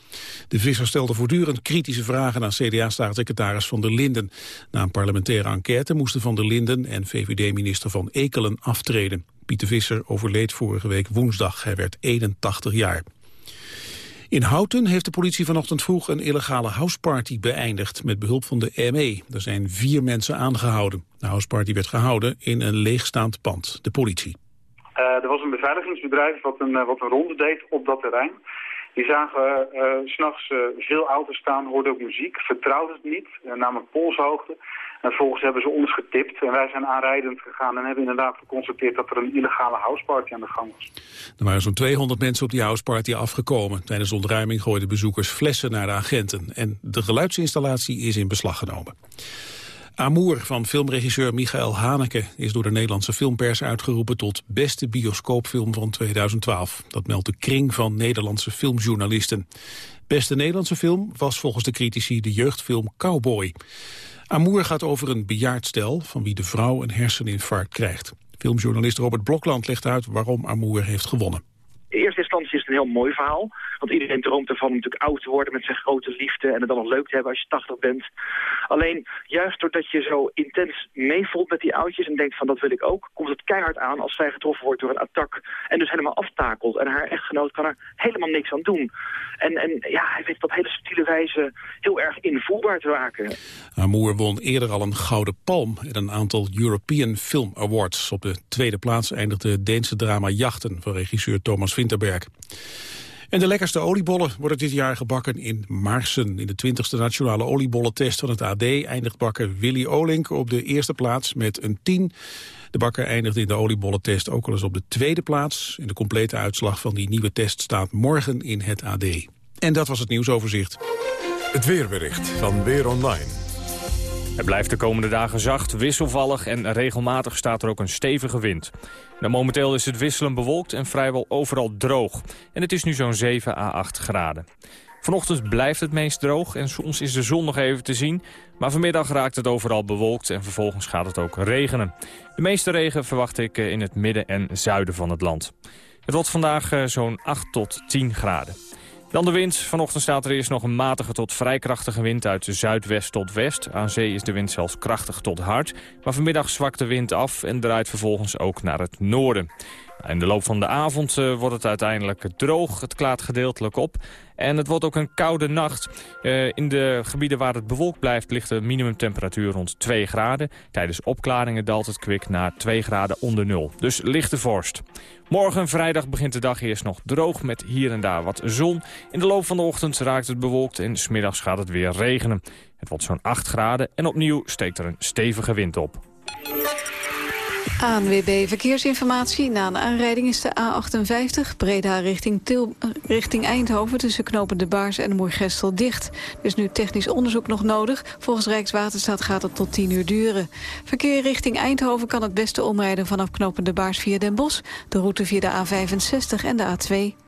De Visser stelde voortdurend kritische vragen aan CDA-staatssecretaris Van der Linden. Na een parlementaire enquête moesten Van der Linden en VVD-minister Van Ekelen aftreden. Piet de Visser overleed vorige week woensdag. Hij werd 81 jaar. In Houten heeft de politie vanochtend vroeg een illegale houseparty beëindigd met behulp van de ME. Er zijn vier mensen aangehouden. De houseparty werd gehouden in een leegstaand pand. De politie. Uh, er was een beveiligingsbedrijf wat een, uh, wat een ronde deed op dat terrein. Die zagen uh, s'nachts veel auto's staan, hoorden ook muziek, vertrouwden het niet, namelijk polshoogte. En vervolgens hebben ze ons getipt en wij zijn aanrijdend gegaan en hebben inderdaad geconstateerd dat er een illegale houseparty aan de gang was. Er waren zo'n 200 mensen op die houseparty afgekomen. Tijdens de ontruiming gooiden bezoekers flessen naar de agenten en de geluidsinstallatie is in beslag genomen. Amour van filmregisseur Michael Haneke is door de Nederlandse filmpers uitgeroepen tot beste bioscoopfilm van 2012. Dat meldt de kring van Nederlandse filmjournalisten. Beste Nederlandse film was volgens de critici de jeugdfilm Cowboy. Amour gaat over een bejaard stel van wie de vrouw een herseninfarct krijgt. Filmjournalist Robert Blokland legt uit waarom Amour heeft gewonnen. In eerste instantie is het een heel mooi verhaal. Want iedereen droomt ervan om natuurlijk oud te worden met zijn grote liefde... en het dan nog leuk te hebben als je 80 bent. Alleen, juist doordat je zo intens meevoelt met die oudjes... en denkt van dat wil ik ook, komt het keihard aan als zij getroffen wordt door een attack... en dus helemaal aftakelt. En haar echtgenoot kan er helemaal niks aan doen. En, en ja, hij weet op hele subtiele wijze heel erg invoelbaar te maken. Amour won eerder al een Gouden Palm en een aantal European Film Awards. Op de tweede plaats eindigde het Deense drama Jachten van regisseur Thomas Vinterberg. En de lekkerste oliebollen worden dit jaar gebakken in Marsen. In de 20e nationale oliebollentest van het AD eindigt bakker Willy Olink op de eerste plaats met een 10. De bakker eindigt in de oliebollentest ook al eens op de tweede plaats. En de complete uitslag van die nieuwe test staat morgen in het AD. En dat was het nieuwsoverzicht. Het weerbericht van Weer Online. Het blijft de komende dagen zacht, wisselvallig en regelmatig staat er ook een stevige wind. Nou, momenteel is het wisselend bewolkt en vrijwel overal droog. En het is nu zo'n 7 à 8 graden. Vanochtend blijft het meest droog en soms is de zon nog even te zien. Maar vanmiddag raakt het overal bewolkt en vervolgens gaat het ook regenen. De meeste regen verwacht ik in het midden en zuiden van het land. Het wordt vandaag uh, zo'n 8 tot 10 graden. Dan de wind. Vanochtend staat er eerst nog een matige tot vrij krachtige wind uit zuidwest tot west. Aan zee is de wind zelfs krachtig tot hard. Maar vanmiddag zwakt de wind af en draait vervolgens ook naar het noorden. In de loop van de avond uh, wordt het uiteindelijk droog. Het klaart gedeeltelijk op. En het wordt ook een koude nacht. Uh, in de gebieden waar het bewolkt blijft ligt de minimumtemperatuur rond 2 graden. Tijdens opklaringen daalt het kwik naar 2 graden onder nul. Dus lichte vorst. Morgen vrijdag begint de dag eerst nog droog met hier en daar wat zon. In de loop van de ochtend raakt het bewolkt en smiddags gaat het weer regenen. Het wordt zo'n 8 graden en opnieuw steekt er een stevige wind op. ANWB Verkeersinformatie. Na een aanrijding is de A58 Breda richting, Til richting Eindhoven... tussen knopen De Baars en Moergestel dicht. Er is nu technisch onderzoek nog nodig. Volgens Rijkswaterstaat gaat het tot 10 uur duren. Verkeer richting Eindhoven kan het beste omrijden vanaf knopen De Baars via Den Bosch... de route via de A65 en de A2.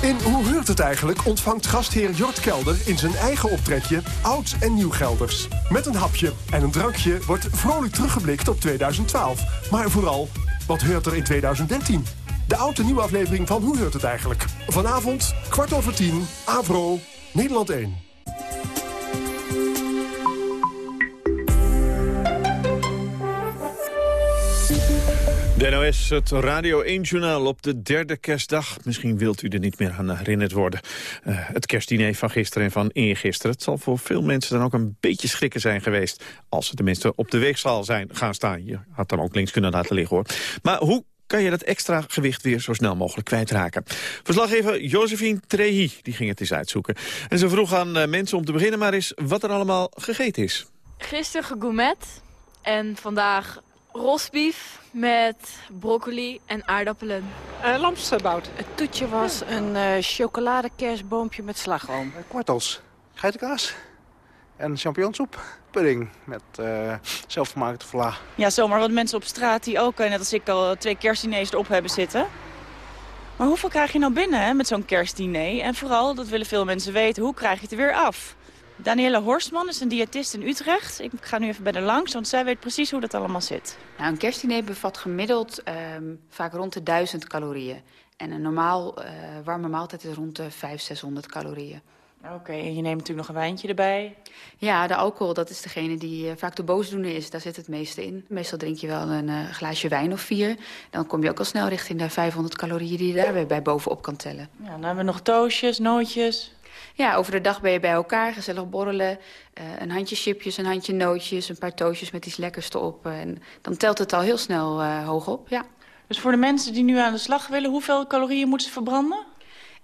In Hoe Heurt het eigenlijk ontvangt gastheer Jort Kelder in zijn eigen optrekje oud en nieuw Gelders. Met een hapje en een drankje wordt vrolijk teruggeblikt op 2012. Maar vooral, wat heurt er in 2013? De oude nieuwe aflevering van Hoe Heurt het eigenlijk? Vanavond, kwart over tien, Avro, Nederland 1. De het Radio 1-journaal op de derde kerstdag. Misschien wilt u er niet meer aan herinnerd worden. Uh, het kerstdiner van gisteren en van eergisteren. Het zal voor veel mensen dan ook een beetje schrikken zijn geweest... als ze tenminste op de weegschaal zijn gaan staan. Je had dan ook links kunnen laten liggen, hoor. Maar hoe kan je dat extra gewicht weer zo snel mogelijk kwijtraken. Verslaggever Josephine Trehi die ging het eens uitzoeken. En ze vroeg aan uh, mensen om te beginnen maar eens wat er allemaal gegeten is. Gisteren gegourmet en vandaag rosbief met broccoli en aardappelen. Uh, lamsbout. Het toetje was een uh, chocoladekersboompje met slagroom. Kwartels, geitenkaas en champignonsoep. Pudding met uh, zelfgemaakte vla. Ja, zomaar wat mensen op straat die ook, net als ik, al twee kerstdiners erop hebben zitten. Maar hoeveel krijg je nou binnen hè, met zo'n kerstdiner? En vooral, dat willen veel mensen weten, hoe krijg je het er weer af? Danielle Horstman is een diëtist in Utrecht. Ik ga nu even bij haar langs, want zij weet precies hoe dat allemaal zit. Nou, een kerstdiner bevat gemiddeld um, vaak rond de 1000 calorieën. En een normaal uh, warme maaltijd is rond de 500, 600 calorieën. Oké, okay, en je neemt natuurlijk nog een wijntje erbij? Ja, de alcohol, dat is degene die uh, vaak de boosdoener is. Daar zit het meeste in. Meestal drink je wel een uh, glaasje wijn of vier. Dan kom je ook al snel richting de 500 calorieën die je daar weer bij bovenop kan tellen. Ja, dan hebben we nog toastjes, nootjes. Ja, over de dag ben je bij elkaar, gezellig borrelen. Uh, een handje chipjes, een handje nootjes, een paar toastjes met iets lekkers erop. En dan telt het al heel snel uh, hoog op, ja. Dus voor de mensen die nu aan de slag willen, hoeveel calorieën moeten ze verbranden?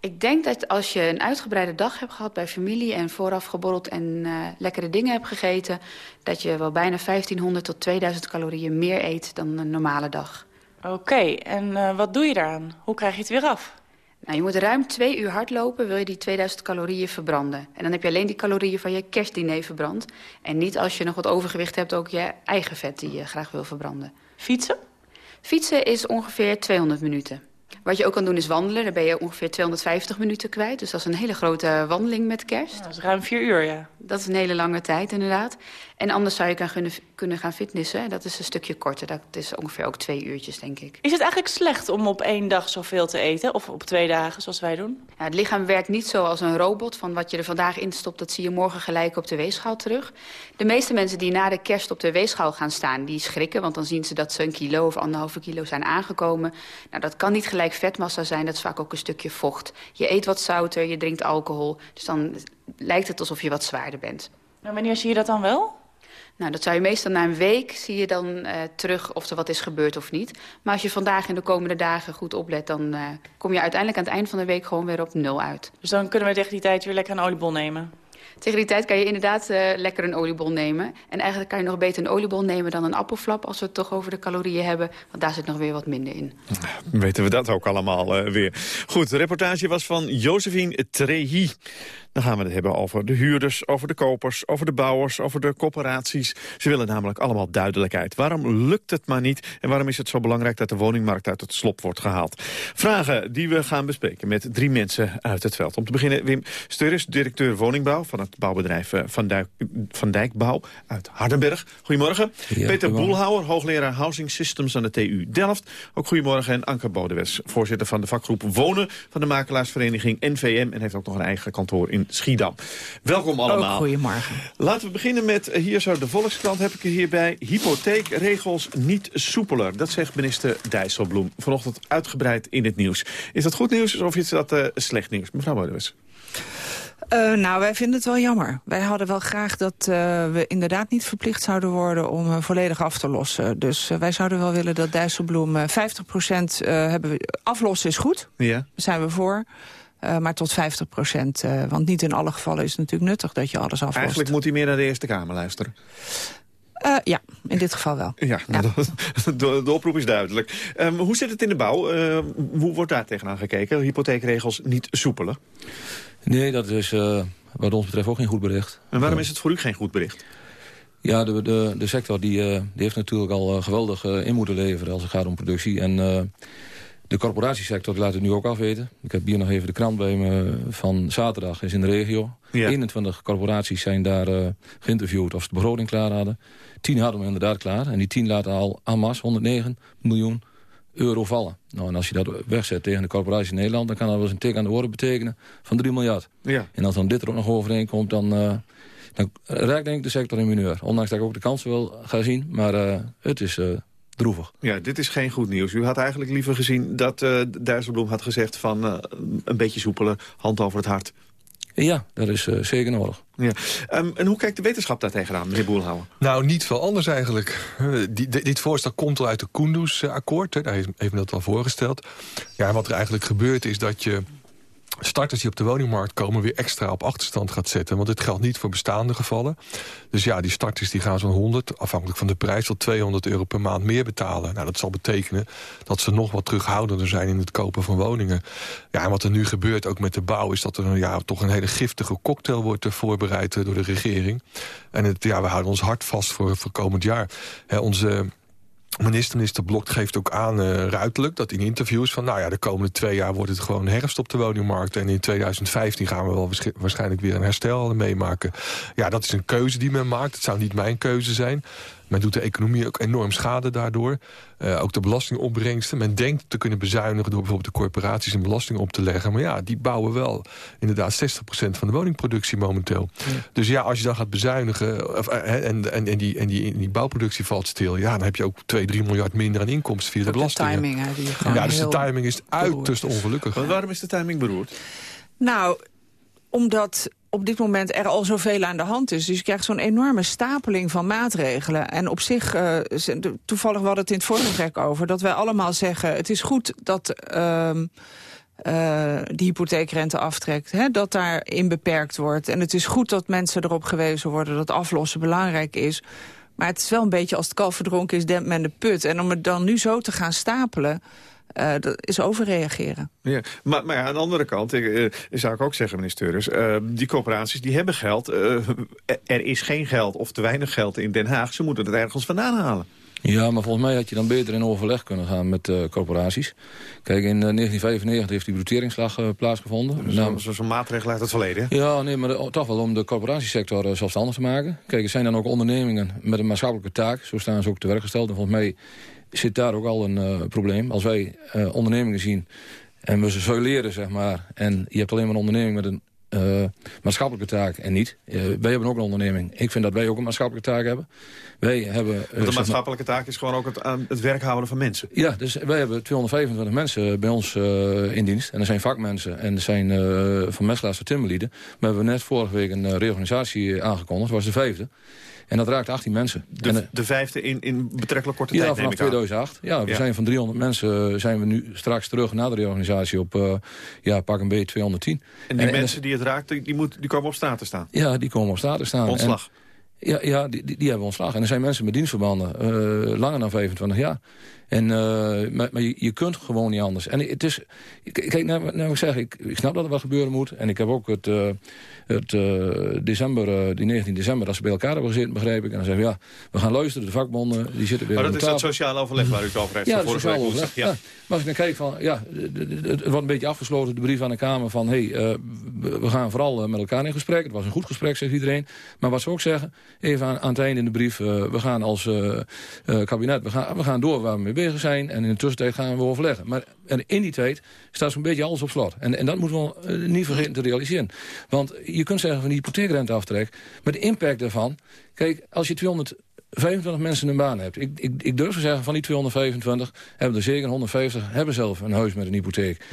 Ik denk dat als je een uitgebreide dag hebt gehad bij familie... en vooraf geborreld en lekkere dingen hebt gegeten... dat je wel bijna 1500 tot 2000 calorieën meer eet dan een normale dag. Oké, okay, en wat doe je daaraan? Hoe krijg je het weer af? Nou, je moet ruim twee uur hardlopen, wil je die 2000 calorieën verbranden. En dan heb je alleen die calorieën van je kerstdiner verbrand. En niet als je nog wat overgewicht hebt, ook je eigen vet die je graag wil verbranden. Fietsen? Fietsen is ongeveer 200 minuten. Wat je ook kan doen is wandelen. Daar ben je ongeveer 250 minuten kwijt. Dus dat is een hele grote wandeling met kerst. Ja, dat is ruim vier uur, ja. Dat is een hele lange tijd, inderdaad. En anders zou je kunnen, gaan fitnessen. Dat is een stukje korter. Dat is ongeveer ook twee uurtjes, denk ik. Is het eigenlijk slecht om op één dag zoveel te eten? Of op twee dagen, zoals wij doen? Ja, het lichaam werkt niet zo als een robot. Van wat je er vandaag instopt, dat zie je morgen gelijk op de weegschaal terug. De meeste mensen die na de kerst op de weegschaal gaan staan... die schrikken, want dan zien ze dat ze een kilo of anderhalve kilo zijn aangekomen. Nou, dat kan niet gelijk vetmassa zijn. Dat is vaak ook een stukje vocht. Je eet wat zouter, je drinkt alcohol. Dus dan lijkt het alsof je wat zwaarder bent. Nou, wanneer zie je dat dan wel? Nou, dat zou je meestal na een week zie je dan uh, terug of er wat is gebeurd of niet. Maar als je vandaag en de komende dagen goed oplet... dan uh, kom je uiteindelijk aan het eind van de week gewoon weer op nul uit. Dus dan kunnen we tegen die tijd weer lekker een oliebol nemen? Tegen die tijd kan je inderdaad uh, lekker een oliebol nemen. En eigenlijk kan je nog beter een oliebol nemen dan een appelflap... als we het toch over de calorieën hebben, want daar zit nog weer wat minder in. Weten we dat ook allemaal uh, weer. Goed, de reportage was van Josephine Trehi. Dan gaan we het hebben over de huurders, over de kopers, over de bouwers, over de corporaties. Ze willen namelijk allemaal duidelijkheid. Waarom lukt het maar niet en waarom is het zo belangrijk dat de woningmarkt uit het slop wordt gehaald? Vragen die we gaan bespreken met drie mensen uit het veld. Om te beginnen Wim Sturris, directeur woningbouw van het bouwbedrijf eh, Van, Dijk, Van Dijkbouw uit Hardenberg. Goedemorgen. Peter Boelhouwer, hoogleraar Housing Systems aan de TU Delft. Ook goedemorgen. En Anke Bodewes, voorzitter van de vakgroep Wonen van de makelaarsvereniging NVM en heeft ook nog een eigen kantoor in Schiedam. Welkom allemaal. Ook goedemorgen. Laten we beginnen met, eh, hier zo de Volkskrant heb ik er hierbij... hypotheekregels niet soepeler. Dat zegt minister Dijsselbloem vanochtend uitgebreid in het nieuws. Is dat goed nieuws of is dat uh, slecht nieuws? Mevrouw Bodewes. Uh, nou, wij vinden het wel jammer. Wij hadden wel graag dat uh, we inderdaad niet verplicht zouden worden om uh, volledig af te lossen. Dus wij zouden wel willen dat Dijsselbloem 50% hebben we, aflossen is goed. Ja. Daar zijn we voor. Maar tot 50 procent. Want niet in alle gevallen is het natuurlijk nuttig dat je alles aflost. Eigenlijk moet hij meer naar de Eerste Kamer luisteren. Uh, ja, in dit geval wel. Ja, ja. De, de, oproep is duidelijk. Um, hoe zit het in de bouw? hoe wordt daar tegenaan gekeken? Hypotheekregels niet soepelen? Nee, dat is wat ons betreft ook geen goed bericht. En waarom is het voor u geen goed bericht? Ja, de, de, de sector die, die heeft natuurlijk al geweldig in moeten leveren als het gaat om productie. En de corporatiesector laat het nu ook afweten. Ik heb hier nog even de krant bij me van zaterdag, is in de regio. Ja. 21 corporaties zijn daar uh, geïnterviewd of ze de begroting klaar hadden. 10 hadden we inderdaad klaar. En die 10 laten al masse 109 miljoen euro vallen. Nou, en als je dat wegzet tegen de corporaties in Nederland... dan kan dat wel eens een tik aan de woorden betekenen van 3 miljard. Ja. En als dan dit er ook nog overheen komt, dan, uh, dan raakt denk ik de sector in mineur. Ondanks dat ik ook de kansen wil gaan zien. Maar uh, het is droevig. Ja, dit is geen goed nieuws. U had eigenlijk liever gezien dat Dijsselbloem had gezegd van een beetje soepeler, hand over het hart. Ja, dat is uh, zeker nodig. Ja. Um, en hoe kijkt de wetenschap daar tegenaan, meneer Boelhouwer? Nou, niet veel anders eigenlijk. Die, dit voorstel komt al uit de Kunduz-akkoord. Daar heeft, heeft men dat al voorgesteld. Ja, wat er eigenlijk gebeurt is dat je starters die op de woningmarkt komen weer extra op achterstand gaat zetten. Want dit geldt niet voor bestaande gevallen. Dus ja, die starters die gaan zo'n 100, afhankelijk van de prijs... tot 200 euro per maand meer betalen. Nou, dat zal betekenen dat ze nog wat terughoudender zijn... in het kopen van woningen. Ja, en wat er nu gebeurt, ook met de bouw... is dat er ja, toch een hele giftige cocktail wordt voorbereid door de regering. En het, ja, we houden ons hart vast voor, voor komend jaar. onze Minister, minister Blok geeft ook aan uh, ruidelijk dat in interviews van... nou ja, de komende twee jaar wordt het gewoon herfst op de woningmarkt... en in 2015 gaan we wel waarschijnlijk weer een herstel meemaken. Ja, dat is een keuze die men maakt. Het zou niet mijn keuze zijn. Men doet de economie ook enorm schade daardoor. Uh, ook de belastingopbrengsten. Men denkt te kunnen bezuinigen door bijvoorbeeld de corporaties een belasting op te leggen. Maar ja, die bouwen wel inderdaad 60% van de woningproductie momenteel. Dus ja, als je dan gaat bezuinigen of, uh, en, en, en, die, en, die, die bouwproductie valt stil... ja, dan heb je ook 2, 3 miljard minder aan inkomsten via de belasting. De timing, hè, die ja, dus de timing is uiterst ongelukkig. Maar waarom is de timing beroerd? Nou, omdat op dit moment er al zoveel aan de hand is. Dus je krijgt zo'n enorme stapeling van maatregelen. En op zich, uh, toevallig we het in het vorige gesprek over... dat wij allemaal zeggen, het is goed dat... Uh, die hypotheekrente aftrekt, hè, dat daarin beperkt wordt. En het is goed dat mensen erop gewezen worden dat aflossen belangrijk is. Maar het is wel een beetje als het kalf verdronken is, dempt men de put. En om het dan nu zo te gaan stapelen... Uh, dat is overreageren. Ja, maar, maar ja, aan de andere kant, ik, uh, zou ik ook zeggen, meneer Steurens... Uh, die corporaties die hebben geld. er is geen geld of te weinig geld in Den Haag. Ze moeten het ergens vandaan halen. Ja, maar volgens mij had je dan beter in overleg kunnen gaan met uh, corporaties. Kijk, in uh, 1995 heeft die broeteringsslag uh, plaatsgevonden. Zo'n zo, zo maatregel uit het verleden? Ja, nee, maar toch wel om de corporatiesector zelfstandig te maken. Kijk, er zijn dan ook ondernemingen met een maatschappelijke taak. Zo staan ze ook te werk gesteld. En volgens mij zit daar ook al een uh, probleem. Als wij uh, ondernemingen zien en we ze leren, zeg maar... en je hebt alleen maar een onderneming met een uh, maatschappelijke taak en niet. wij hebben ook een onderneming. Ik vind dat wij ook een maatschappelijke taak hebben. Wij hebben... de maatschappelijke taak is gewoon ook het, het werk houden van mensen. Ja, dus wij hebben 225 mensen bij ons in dienst. En er zijn vakmensen en er zijn van Mesla's voor timmerlieden. Maar we hebben net vorige week een reorganisatie aangekondigd. Dat was de vijfde. En dat raakt 18 mensen. De, en, de vijfde in, in betrekkelijk korte ja, tijd, vanaf neem ik aan. 2008. Ja, we Ja. zijn van 300 mensen eh, zijn we nu straks terug na de reorganisatie op eh, ja, pak een beetje 210. En die mensen die het raakt, die, moet, die komen op straat te staan. Ja, die komen op straat te staan. Ontslag. Ja, ja die, die, die hebben ontslag. En er zijn mensen met dienstverbanden, eh, langer dan 25 jaar. En, eh, maar maar je, je kunt gewoon niet anders. En het is, kijk, nou, nou ik zeg, ik, ik snap dat er wat gebeuren moet. En ik heb ook het, eh, het eh, december, die 19 december, dat ze bij elkaar hebben gezeten, begreep ik. En dan zeggen we, ja, we gaan luisteren, de vakbonden, die zitten weer Maar dat is dat sociale overleg waar u het over heeft. Ja, is sociaal overleg. Ja. Maar als ik dan kijk van, ja, het wordt een beetje afgesloten, de brief aan de Kamer van, hé, hey, we gaan vooral met elkaar in gesprek. Het was een goed gesprek, zegt iedereen. Maar wat ze ook zeggen, even aan, aan het einde in de brief, we gaan als kabinet, we gaan, we gaan door waar we mee bezig zijn. En in de tussentijd gaan we overleggen. Maar en in die tijd staat zo'n beetje alles op slot. En, en dat moeten we eh, niet vergeten te realiseren. Want je kunt zeggen van die hypotheekrenteaftrek, maar de impact daarvan, kijk, als je 200 25 mensen een baan hebt. Ik, ik, ik durf te zeggen, van die 225 hebben er zeker 150 hebben zelf een huis met een hypotheek.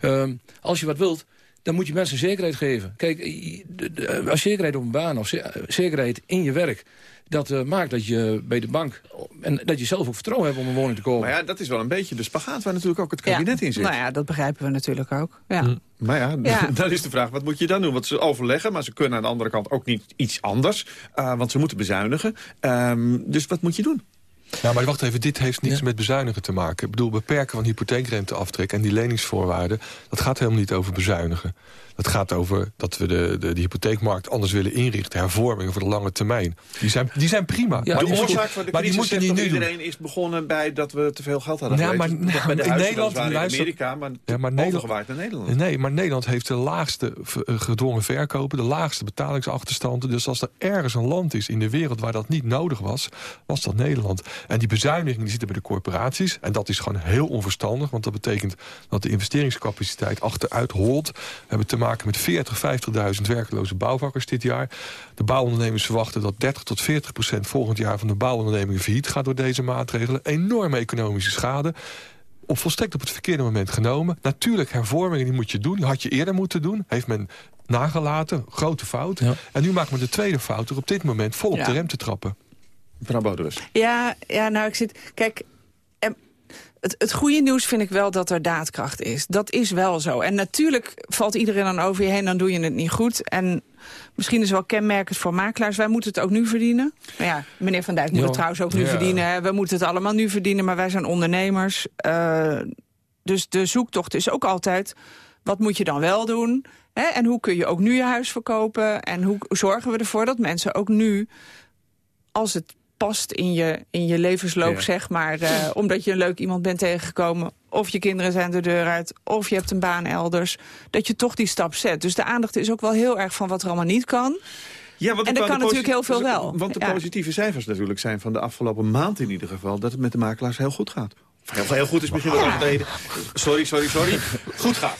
Ehm, als je wat wilt, dan moet je mensen zekerheid geven. Kijk, i- de- de- als zekerheid op een baan of ze- zekerheid in je werk... dat eh, maakt dat je bij de bank... en dat je zelf ook vertrouwen hebt om een woning te kopen. Maar ja, dat is wel een beetje de spagaat waar natuurlijk ook het kabinet in zit. Nou ja, dat begrijpen we natuurlijk ook. Ja. Maar ja, Ja. dan is de vraag, wat moet je dan doen? Want ze overleggen, maar ze kunnen aan de andere kant ook niet iets anders. eh, want ze moeten bezuinigen. Ehm, dus wat moet je doen? Ja, maar wacht even, dit heeft niets met bezuinigen te maken. Ik bedoel, beperken van hypotheekrenteaftrek en die leningsvoorwaarden... dat gaat helemaal niet over bezuinigen. Dat gaat over dat we de, de, de hypotheekmarkt anders willen inrichten. Hervormingen voor de lange termijn. Die zijn, die zijn prima. maar de die oorzaak van de die crisis zegt niet doen. iedereen is begonnen bij dat we te veel geld hadden Ja, maar, Dat bij de in Nederland, in Amerika, maar ja, maar Nederland, naar Nederland. Nee, maar Nederland heeft de laagste eh, gedwongen verkopen, de laagste betalingsachterstanden. Dus als er ergens een land is in de wereld waar dat niet nodig was, was dat Nederland. En die bezuinigingen die zitten bij de corporaties. En dat is gewoon heel onverstandig, want dat betekent dat de investeringscapaciteit achteruit holt. We hebben te maken met 40, 50.000 werkloze bouwvakkers dit jaar. De bouwondernemers verwachten dat 30 tot 40 procent volgend jaar van de bouwondernemingen failliet gaat door deze maatregelen. Enorme economische schade op volstrekt op het verkeerde moment genomen. Natuurlijk, hervormingen die moet je doen. Die had je eerder moeten doen. Heeft men nagelaten. Grote fout. En nu maakt men de tweede fout door op dit moment vol op Ja. de rem te trappen. Mevrouw Bodewes. Ja, ja, nou, ik zit... Kijk, het, het goede nieuws vind ik wel dat er daadkracht is. Dat is wel zo. En natuurlijk valt iedereen dan over je heen, dan doe je het niet goed. En misschien is wel kenmerkend voor makelaars. Wij moeten het ook nu verdienen. Maar ja, meneer Van Dijk moet Ja. het trouwens ook nu Ja. verdienen. We moeten het allemaal nu verdienen, maar wij zijn ondernemers. Eh, dus de zoektocht is ook altijd... wat moet je dan wel doen? Hè? En hoe kun je ook nu je huis verkopen? En hoe zorgen we ervoor dat mensen ook nu als het past in je, in je levensloop, Ja. zeg maar... eh, omdat je een leuk iemand bent tegengekomen... of je kinderen zijn de deur uit, of je hebt een baan elders... dat je toch die stap zet. Dus de aandacht is ook wel heel erg van wat er allemaal niet kan. Ja, want en er kan natuurlijk heel veel wel. Want de Ja. positieve cijfers natuurlijk zijn van de afgelopen maand in ieder geval... dat het met de makelaars heel goed gaat. Of Heel, heel goed is misschien wel overdreven. Sorry, sorry, sorry. Goed gaat.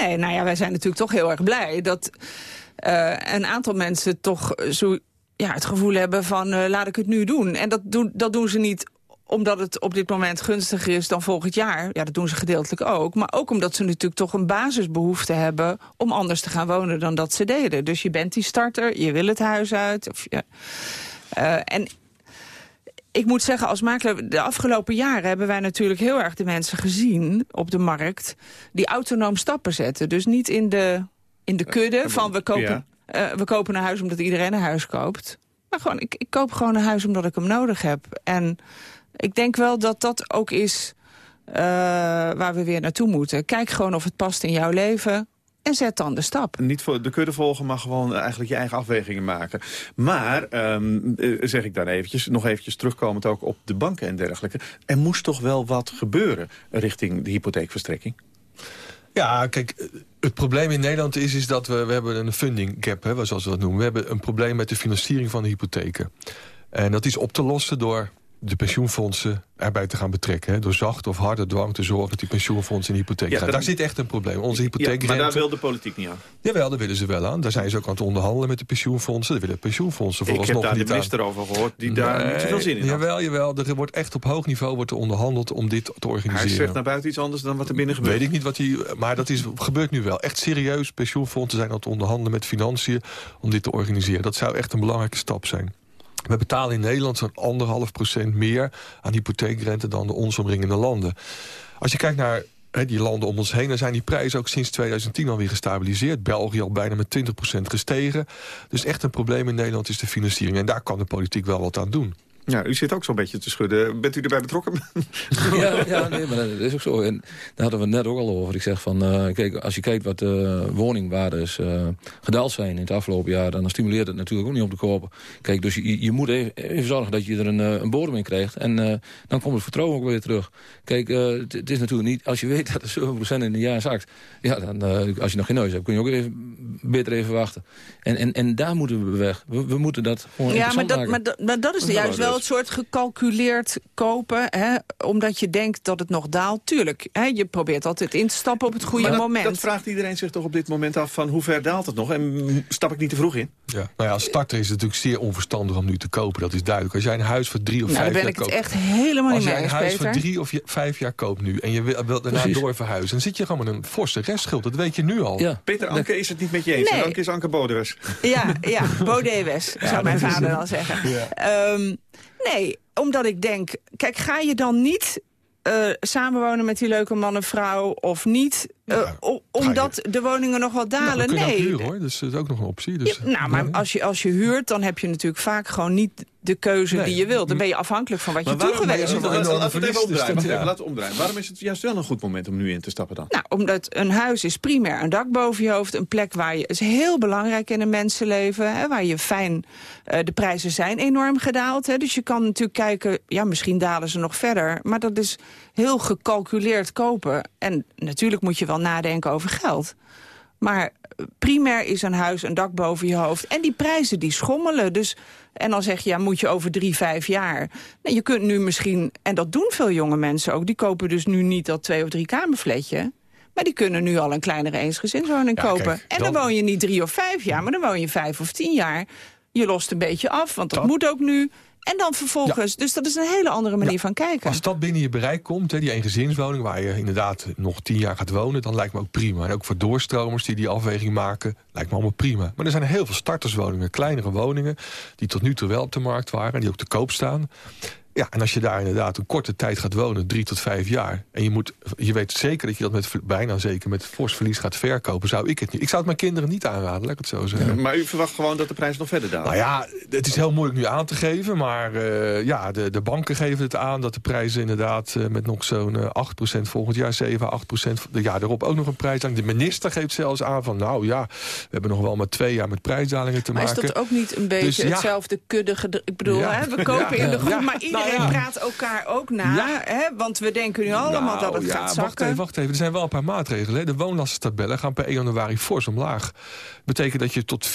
Nee, nou ja, wij zijn natuurlijk toch heel erg blij... dat eh, een aantal mensen toch zo, ja, het gevoel hebben van... eh, laat ik het nu doen. En dat doen, dat doen ze niet omdat het op dit moment gunstiger is dan volgend jaar. Ja, dat doen ze gedeeltelijk ook. Maar ook omdat ze natuurlijk toch een basisbehoefte hebben... om anders te gaan wonen dan dat ze deden. Dus je bent die starter, je wil het huis uit. Of je, eh, en ik moet zeggen, als makelaar, de afgelopen jaren hebben wij natuurlijk heel erg de mensen gezien op de markt die autonoom stappen zetten. Dus niet in de, in de kudde van we kopen, ja. Eh, we kopen een huis omdat iedereen een huis koopt. Maar gewoon, ik, ik koop gewoon een huis omdat ik hem nodig heb. En ik denk wel dat dat ook is eh, waar we weer naartoe moeten. Kijk gewoon of het past in jouw leven en zet dan de stap. Niet voor de kudde volgen, maar gewoon eigenlijk je eigen afwegingen maken. Maar, ehm, eh, zeg ik dan eventjes, nog eventjes terugkomend ook op de banken en dergelijke. Er moest toch wel wat gebeuren richting de hypotheekverstrekking? Ja, kijk, het probleem in Nederland is, is dat we, we hebben een funding gap, hè, zoals we dat noemen. We hebben een probleem met de financiering van de hypotheken. En dat is op te lossen door de pensioenfondsen erbij te gaan betrekken. Hè, door zacht of harde dwang te zorgen dat die pensioenfondsen in hypotheek Ja, gaan. Daar zit echt een probleem. Onze Ja, hypotheekrente... maar daar wil de politiek niet aan. Jawel, daar willen ze wel aan. Daar zijn ze ook aan het onderhandelen met de pensioenfondsen. Daar willen pensioenfondsen Ik heb vooralsnog daar de niet aan. minister over gehoord, die daar niet zoveel zin in had. Jawel, jawel. Er wordt echt op hoog niveau wordt er onderhandeld om dit te organiseren. Hij zegt naar buiten iets anders dan wat er binnen gebeurt. Weet ik niet wat hij... Maar dat is, gebeurt nu wel. Echt serieus. Pensioenfondsen zijn aan het onderhandelen met financiën... om dit te organiseren. Dat zou echt een belangrijke stap zijn. We betalen in Nederland zo'n anderhalf procent meer aan hypotheekrente dan de ons omringende landen. Als je kijkt naar die landen om ons heen... dan zijn die prijzen ook sinds 2010 alweer gestabiliseerd. België al bijna met 20% gestegen. Dus echt een probleem in Nederland is de financiering. En daar kan de politiek wel wat aan doen. Ja, u zit ook zo'n beetje te schudden. Bent u erbij betrokken? Ja, ja nee, maar dat is ook zo. En daar hadden we het net ook al over. Ik zeg van, uh, kijk, als je kijkt wat de uh, woningwaardes uh, gedaald zijn in het afgelopen jaar... dan stimuleert het natuurlijk ook niet om te kopen. Kijk, dus je, je moet even, even, zorgen dat je er een, een bodem in krijgt. En dan komt het vertrouwen ook weer terug. Kijk, het is natuurlijk niet... Als je weet dat er 7% in een jaar zakt... Ja, dan, als je nog geen neus hebt, kun je ook even, beter even wachten. En, en, en daar moeten we weg. We, we moeten dat gewoon Ja, maar dat, maar, dat, maar dat is juist wel het soort gecalculeerd kopen, hè, omdat je denkt dat het nog daalt. Tuurlijk, hè, je probeert altijd in te stappen op het goede dat, moment. Dat vraagt iedereen zich toch op dit moment af van hoe ver daalt het nog? En stap ik niet te vroeg in? Ja. Nou ja, als starter is het natuurlijk zeer onverstandig om nu te kopen. Dat is duidelijk. Als jij een huis voor drie of nou, vijf jaar koopt... ben ik het echt helemaal niet mee Als jij een huis voor drie of vijf jaar koopt nu... en je wilt wil daarna door verhuizen... dan zit je gewoon met een forse restschuld. Dat weet je nu al. Ja. Peter Anke is het niet met je eens. Nee. Anke is Anke Bodewes. Ja, ja Bodewes, zou mijn vader dan zeggen. Ja. Um, nee, omdat ik denk, kijk, ga je dan niet uh, samenwonen met die leuke man en vrouw of niet? Uh, ja, omdat de woningen nog wel dalen? Nou, nee. Huren, hoor. Dus dat is ook nog een optie. Dus, ja, nou, maar als je, als je huurt, dan heb je natuurlijk vaak gewoon niet de keuze nee. die je wilt. Dan ben je afhankelijk van wat maar je toegewezen wordt. Laten we het even omdraaien. Ja. Laten we omdraaien. Waarom is het juist wel een goed moment om nu in te stappen dan? Nou, omdat een huis is primair een dak boven je hoofd. Een plek waar je, is heel belangrijk in een mensenleven. Hè, waar je fijn, uh, de prijzen zijn enorm gedaald. Hè, dus je kan natuurlijk kijken, ja, misschien dalen ze nog verder. Maar dat is heel gecalculeerd kopen. En natuurlijk moet je wel nadenken over geld. Maar primair is een huis een dak boven je hoofd. En die prijzen die schommelen. Dus, en dan zeg je, ja, moet je over drie, vijf jaar... Nou, je kunt nu misschien, en dat doen veel jonge mensen ook... die kopen dus nu niet dat twee- of drie kamerfletje... Maar die kunnen nu al een kleinere eensgezinswoning ja, kopen. Kijk, en dan, dan woon je niet drie of vijf jaar, maar dan woon je vijf of tien jaar. Je lost een beetje af, want dat, dat moet ook nu. En dan vervolgens, ja. dus dat is een hele andere manier ja. van kijken. Als dat binnen je bereik komt, hè, die eengezinswoning... waar je inderdaad nog tien jaar gaat wonen, dan lijkt me ook prima. En ook voor doorstromers die die afweging maken, lijkt me allemaal prima. Maar er zijn heel veel starterswoningen, kleinere woningen... die tot nu toe wel op de markt waren, die ook te koop staan. Ja, en als je daar inderdaad een korte tijd gaat wonen, drie tot vijf jaar... en je, moet, je weet zeker dat je dat met, bijna zeker met fors verlies gaat verkopen... zou ik het niet. Ik zou het mijn kinderen niet aanraden, laat ik het zo zeggen. Ja, maar u verwacht gewoon dat de prijs nog verder daalt? Nou ja, het is heel moeilijk nu aan te geven... maar uh, ja, de, de banken geven het aan dat de prijzen inderdaad... Uh, met nog zo'n uh, 8% volgend jaar, 7, 8% de jaar erop ook nog een prijs. De minister geeft zelfs aan van, nou ja, we hebben nog wel maar twee jaar met prijsdalingen te maar maken. Maar is dat ook niet een beetje dus, hetzelfde ja. kudde... Ik bedoel, ja. hè, we kopen in de groep, maar iedereen iedereen ja. praat elkaar ook na. Ja. Hè? Want we denken nu allemaal nou, dat het ja, gaat zakken. Wacht even, wacht even. Er zijn wel een paar maatregelen. Hè? De woonlastentabellen gaan per 1 januari fors omlaag. betekent dat je tot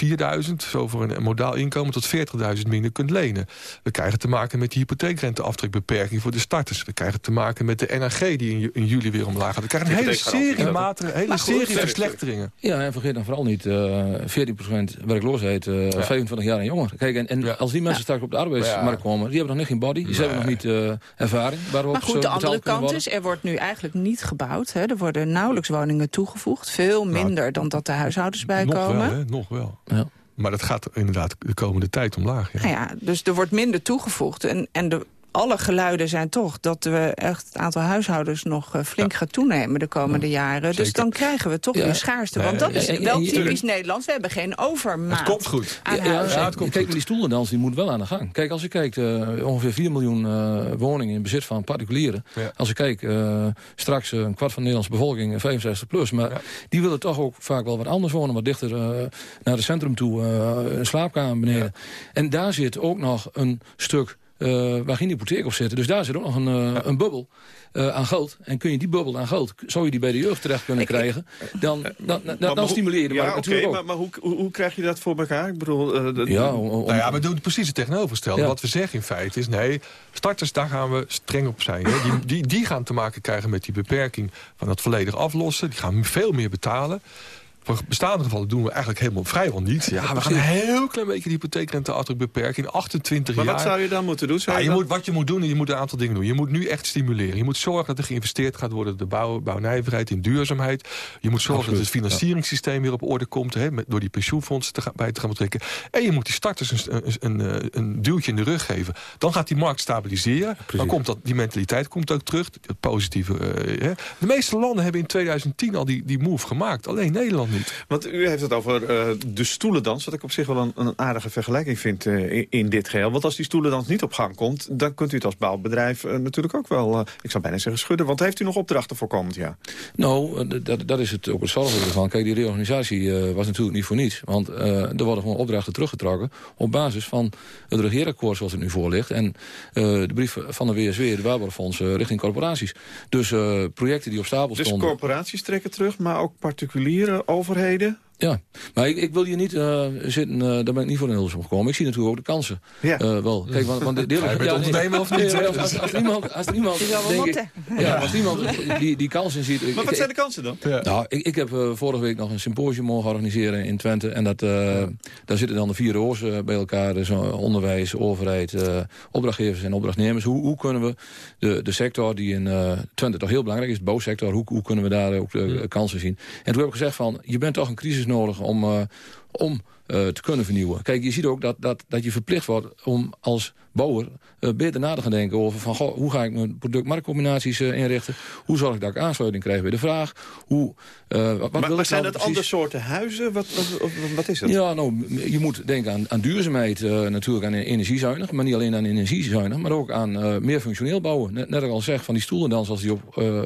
4.000, zo voor een modaal inkomen... tot 40.000 minder kunt lenen. We krijgen te maken met de hypotheekrenteaftrekbeperking voor de starters. We krijgen te maken met de NAG die in, in juli weer omlaag gaat. We krijgen een hele serie maatregelen, hele serie verslechteringen. Ja, en vergeet dan vooral niet uh, 14% werkloosheid, uh, ja. 25 jaar en jonger. Kijk, en, en ja. als die mensen straks op de arbeidsmarkt komen... die hebben nog niet geen body, nee. hebben nog niet uh, ervaring. Waarop maar goed, de andere kant is, er wordt nu eigenlijk niet gebouwd. Hè. Er worden nauwelijks woningen toegevoegd. Veel minder nou, dan dat de huishoudens bijkomen. Nog wel, hè? nog wel. Ja. Maar dat gaat inderdaad de komende tijd omlaag. Ja. Nou ja, dus er wordt minder toegevoegd. En, en de alle geluiden zijn toch dat we echt het aantal huishoudens nog uh, flink ja. gaat toenemen de komende ja, jaren. Zeker. Dus dan krijgen we toch ja. weer schaarste. Want dat is wel typisch Nederlands. We hebben geen overmaat Het komt goed. Aan ja, het komt Kijk, maar die stoelendans die moet wel aan de gang. Kijk, als je kijkt, uh, ongeveer 4 miljoen uh, woningen in bezit van particulieren. Als je kijkt, straks een kwart van de Nederlandse bevolking 65 plus. Maar die willen toch ook vaak wel wat anders wonen. Wat dichter naar het centrum toe. een slaapkamer beneden. En daar zit ook nog een stuk uh, waar geen hypotheek op zitten. Dus daar zit ook nog een, uh, een bubbel uh, aan geld. En kun je die bubbel aan geld, zou je die bij de jeugd terecht kunnen ik, krijgen... dan, dan, dan, dan, dan stimuleer je de markt ja, natuurlijk okay, ook. Maar, maar hoe, hoe krijg je dat voor elkaar? Ik bedoel... De, ja, om, om, nou ja, we doen precies het tegenovergestelde. Ja. Wat we zeggen in feite is... nee, starters, daar gaan we streng op zijn. Hè. Die, die, die gaan te maken krijgen met die beperking van het volledig aflossen. Die gaan veel meer betalen Voor bestaande gevallen doen we eigenlijk helemaal vrijwel niet. Ja, we gaan een heel klein beetje de hypotheekrenteaftrek beperken. In 28 maar jaar. wat zou je dan moeten doen? Ja, je moet, wat je moet doen, je moet een aantal dingen doen. Je moet nu echt stimuleren. Je moet zorgen dat er geïnvesteerd gaat worden in de bouw, bouwnijverheid, in duurzaamheid. Je moet zorgen dat het financieringssysteem weer op orde komt. Hè, met, door die pensioenfondsen te gaan, bij te gaan betrekken. En je moet die starters een, een, een, een duwtje in de rug geven. Dan gaat die markt stabiliseren. dan komt dat, die mentaliteit komt ook terug. Het positieve. Uh, hè. De meeste landen hebben in 2010 al die, die move gemaakt. Alleen Nederland niet. Want u heeft het over uh, de stoelendans. Wat ik op zich wel een, een aardige vergelijking vind uh, in, in, dit geheel. Want als die stoelendans niet op gang komt... dan kunt u het als bouwbedrijf natuurlijk ook wel... ik zou bijna zeggen schudden. Want heeft u nog opdrachten voor komend jaar? Nou, dat, dat is het ook het zorgen ervan. Kijk, die reorganisatie was natuurlijk niet voor niets. Want er worden gewoon opdrachten teruggetrokken... op basis van het regeerakkoord zoals het nu voor ligt. En de brief van de WSW, de Waarborgfonds, richting corporaties. Dus projecten die op stapel dus stonden... Dus corporaties trekken terug, maar ook particuliere overheden? Ja, maar ik, ik wil hier niet uh, zitten, uh, daar ben ik niet voor in Hilversum gekomen. Ik zie natuurlijk ook de kansen ja. uh, wel. Kijk, want, want de, de, ja, je bent ondernemer of niet? Als, als, er iemand, als er iemand, denk ik, ja, als iemand die, die kansen ziet... Maar ik, wat zijn de kansen dan? Ja. Nou, ik, ik heb vorige week nog een symposium mogen organiseren in Twente. En dat, daar zitten dan de vier oors bij elkaar. Dus onderwijs, overheid, opdrachtgevers en opdrachtnemers. Hoe, hoe kunnen we de, de sector die in Twente toch heel belangrijk is, de bouwsector, hoe, hoe kunnen we daar ook kansen zien? En toen heb ik gezegd van, je bent toch een crisis nodig om, uh, om uh, te kunnen vernieuwen. Kijk, je ziet ook dat, dat, dat je verplicht wordt om als bouwer uh, beter na te gaan denken over van, goh, hoe ga ik mijn product-marktcombinaties inrichten? Hoe zorg ik dat ik aansluiting krijg bij de vraag? Hoe, wat, maar, maar ik zijn nou dat andere soorten huizen? Wat, wat, wat, is dat? Ja, nou, je moet denken aan, aan duurzaamheid, natuurlijk aan energiezuinig, maar niet alleen aan energiezuinig, maar ook aan meer functioneel bouwen. Net, net al zeg, van die stoelen dan, als die op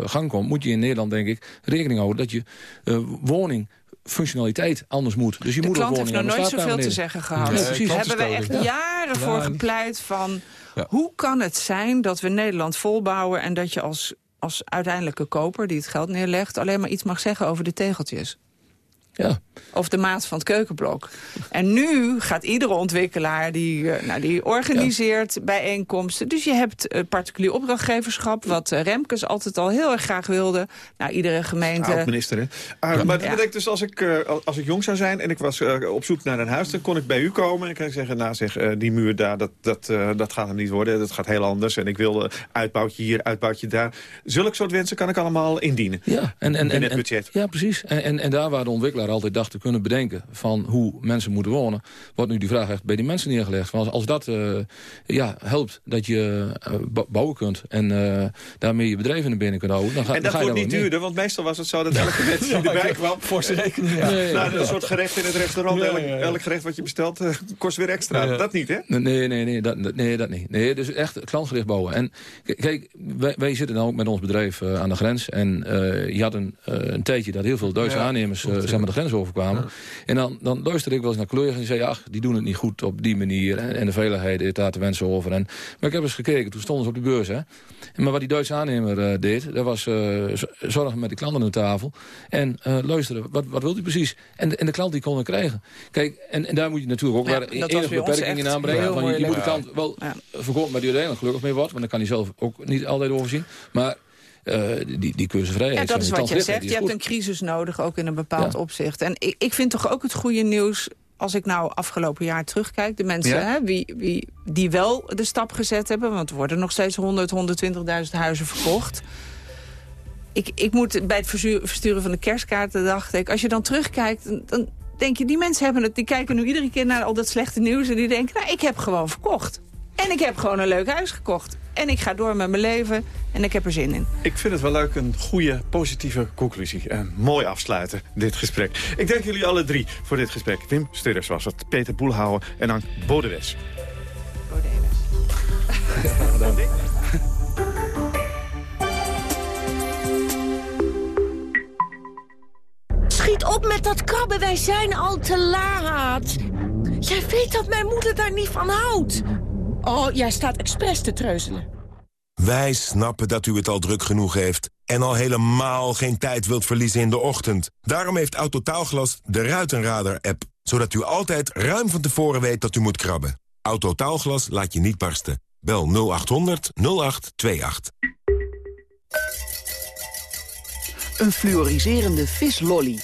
gang komt, moet je in Nederland, denk ik, rekening houden dat je woning functionaliteit anders moet. Dus je de moet klant heeft nog nooit zoveel te zeggen gehad. Ja, Daar hebben we echt ja. jaren voor gepleit van... Ja. hoe kan het zijn dat we Nederland volbouwen... en dat je als, als uiteindelijke koper die het geld neerlegt... alleen maar iets mag zeggen over de tegeltjes? Ja. Of de maat van het keukenblok. En nu gaat iedere ontwikkelaar die, uh, nou, die organiseert ja. bijeenkomsten. Dus je hebt uh, particulier opdrachtgeverschap... wat uh, Remkes altijd al heel erg graag wilde. Nou, iedere gemeente... Oud minister, hè? Uh, maar dat betekent dus, als ik, als ik jong zou zijn... en ik was op zoek naar een huis, dan kon ik bij u komen... en kan ik zeggen, nou zeg, die muur daar, dat, dat, dat gaat hem niet worden. Dat gaat heel anders. En ik wil uitbouwtje hier, uitbouwtje daar. Zulke soort wensen kan ik allemaal indienen. Ja, en, en, in het budget. ja, precies. En, en, en daar waar de ontwikkelaar altijd dacht te kunnen bedenken... van hoe mensen moeten wonen, wordt nu die vraag echt bij die mensen neergelegd. Want als dat uh, ja, helpt dat je uh, bouwen kunt... en uh, daarmee je bedrijven naar binnen kunt houden... Dan ga, en dat dan ga wordt niet mee. duurder, want meestal was het zo dat elke mens die erbij kwam... Voor zijn rekening, ja. Nee, nou, ja. een soort gerecht in het restaurant, elk, elk gerecht wat je bestelt kost weer extra. Dat niet, hè? Nee, nee, nee, dat, nee, dat niet. Nee, dus echt klantgericht bouwen. En kijk, wij, wij zitten dan ook met ons bedrijf eh, aan de grens. En eh, je had een, eh, een tijdje dat heel veel Duitse aannemers eh, zeg maar, de grens overkwamen. En dan, dan luisterde ik wel eens naar collega's en die zeiden... ach, die doen het niet goed op die manier. En, en de veiligheid heeft daar te wensen over. En, maar ik heb eens gekeken, toen stonden ze op de beurs. Hè. En, maar wat die Duitse aannemer eh, deed... dat was eh, zorgen met die klanten aan tafel. En eh, luisteren, wat, wat wilt u precies? En, de- en de klant die kon het krijgen. Kijk, en, en daar moet je natuurlijk ook Ja, wel enige in aanbrengen. Van, je, je moet de klant wel Ja. verkopen, maar die uiteindelijk gelukkig mee wordt. Want dan kan hij zelf ook niet altijd overzien. Maar eh, die, die keuzevrijheid... Ja, dat is wat je zegt. Je hebt een crisis nodig, ook in een bepaald Ja. opzicht. En ik, ik vind toch ook het goede nieuws... als ik nou afgelopen jaar terugkijk... de mensen Ja? hè, wie, wie, die wel de stap gezet hebben... want er worden nog steeds 100, 120.000 huizen verkocht... Ik, ik moet bij het versturen van de kerstkaarten dacht ik... als je dan terugkijkt, dan, dan denk je... die mensen hebben het, die kijken nu iedere keer naar al dat slechte nieuws... en die denken, nou, ik heb gewoon verkocht. En ik heb gewoon een leuk huis gekocht. En ik ga door met mijn leven en ik heb er zin in. Ik vind het wel leuk, een goede, positieve conclusie. En mooi afsluiten, dit gesprek. Ik dank jullie alle drie voor dit gesprek. Wim Studders was het, Peter Boelhouwer en Ank Bodewes. Schiet op met dat krabben, wij zijn al te laat. Jij weet dat mijn moeder daar niet van houdt. Oh, jij staat expres te treuzelen. Wij snappen dat u het al druk genoeg heeft... en al helemaal geen tijd wilt verliezen in de ochtend. Daarom heeft Autotaalglas de Ruitenradar-app... zodat u altijd ruim van tevoren weet dat u moet krabben. Autotaalglas laat je niet barsten. Bel 0800 0828. Een fluoriserende vislolly.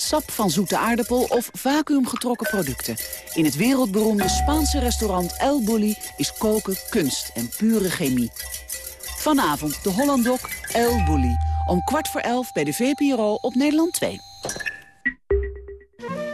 Sap van zoete aardappel of vacuümgetrokken producten. In het wereldberoemde Spaanse restaurant El Bulli is koken kunst en pure chemie. Vanavond de Hollandok El Bulli. Om kwart voor elf bij de VPRO op Nederland 2.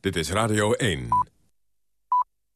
Dit is Radio 1.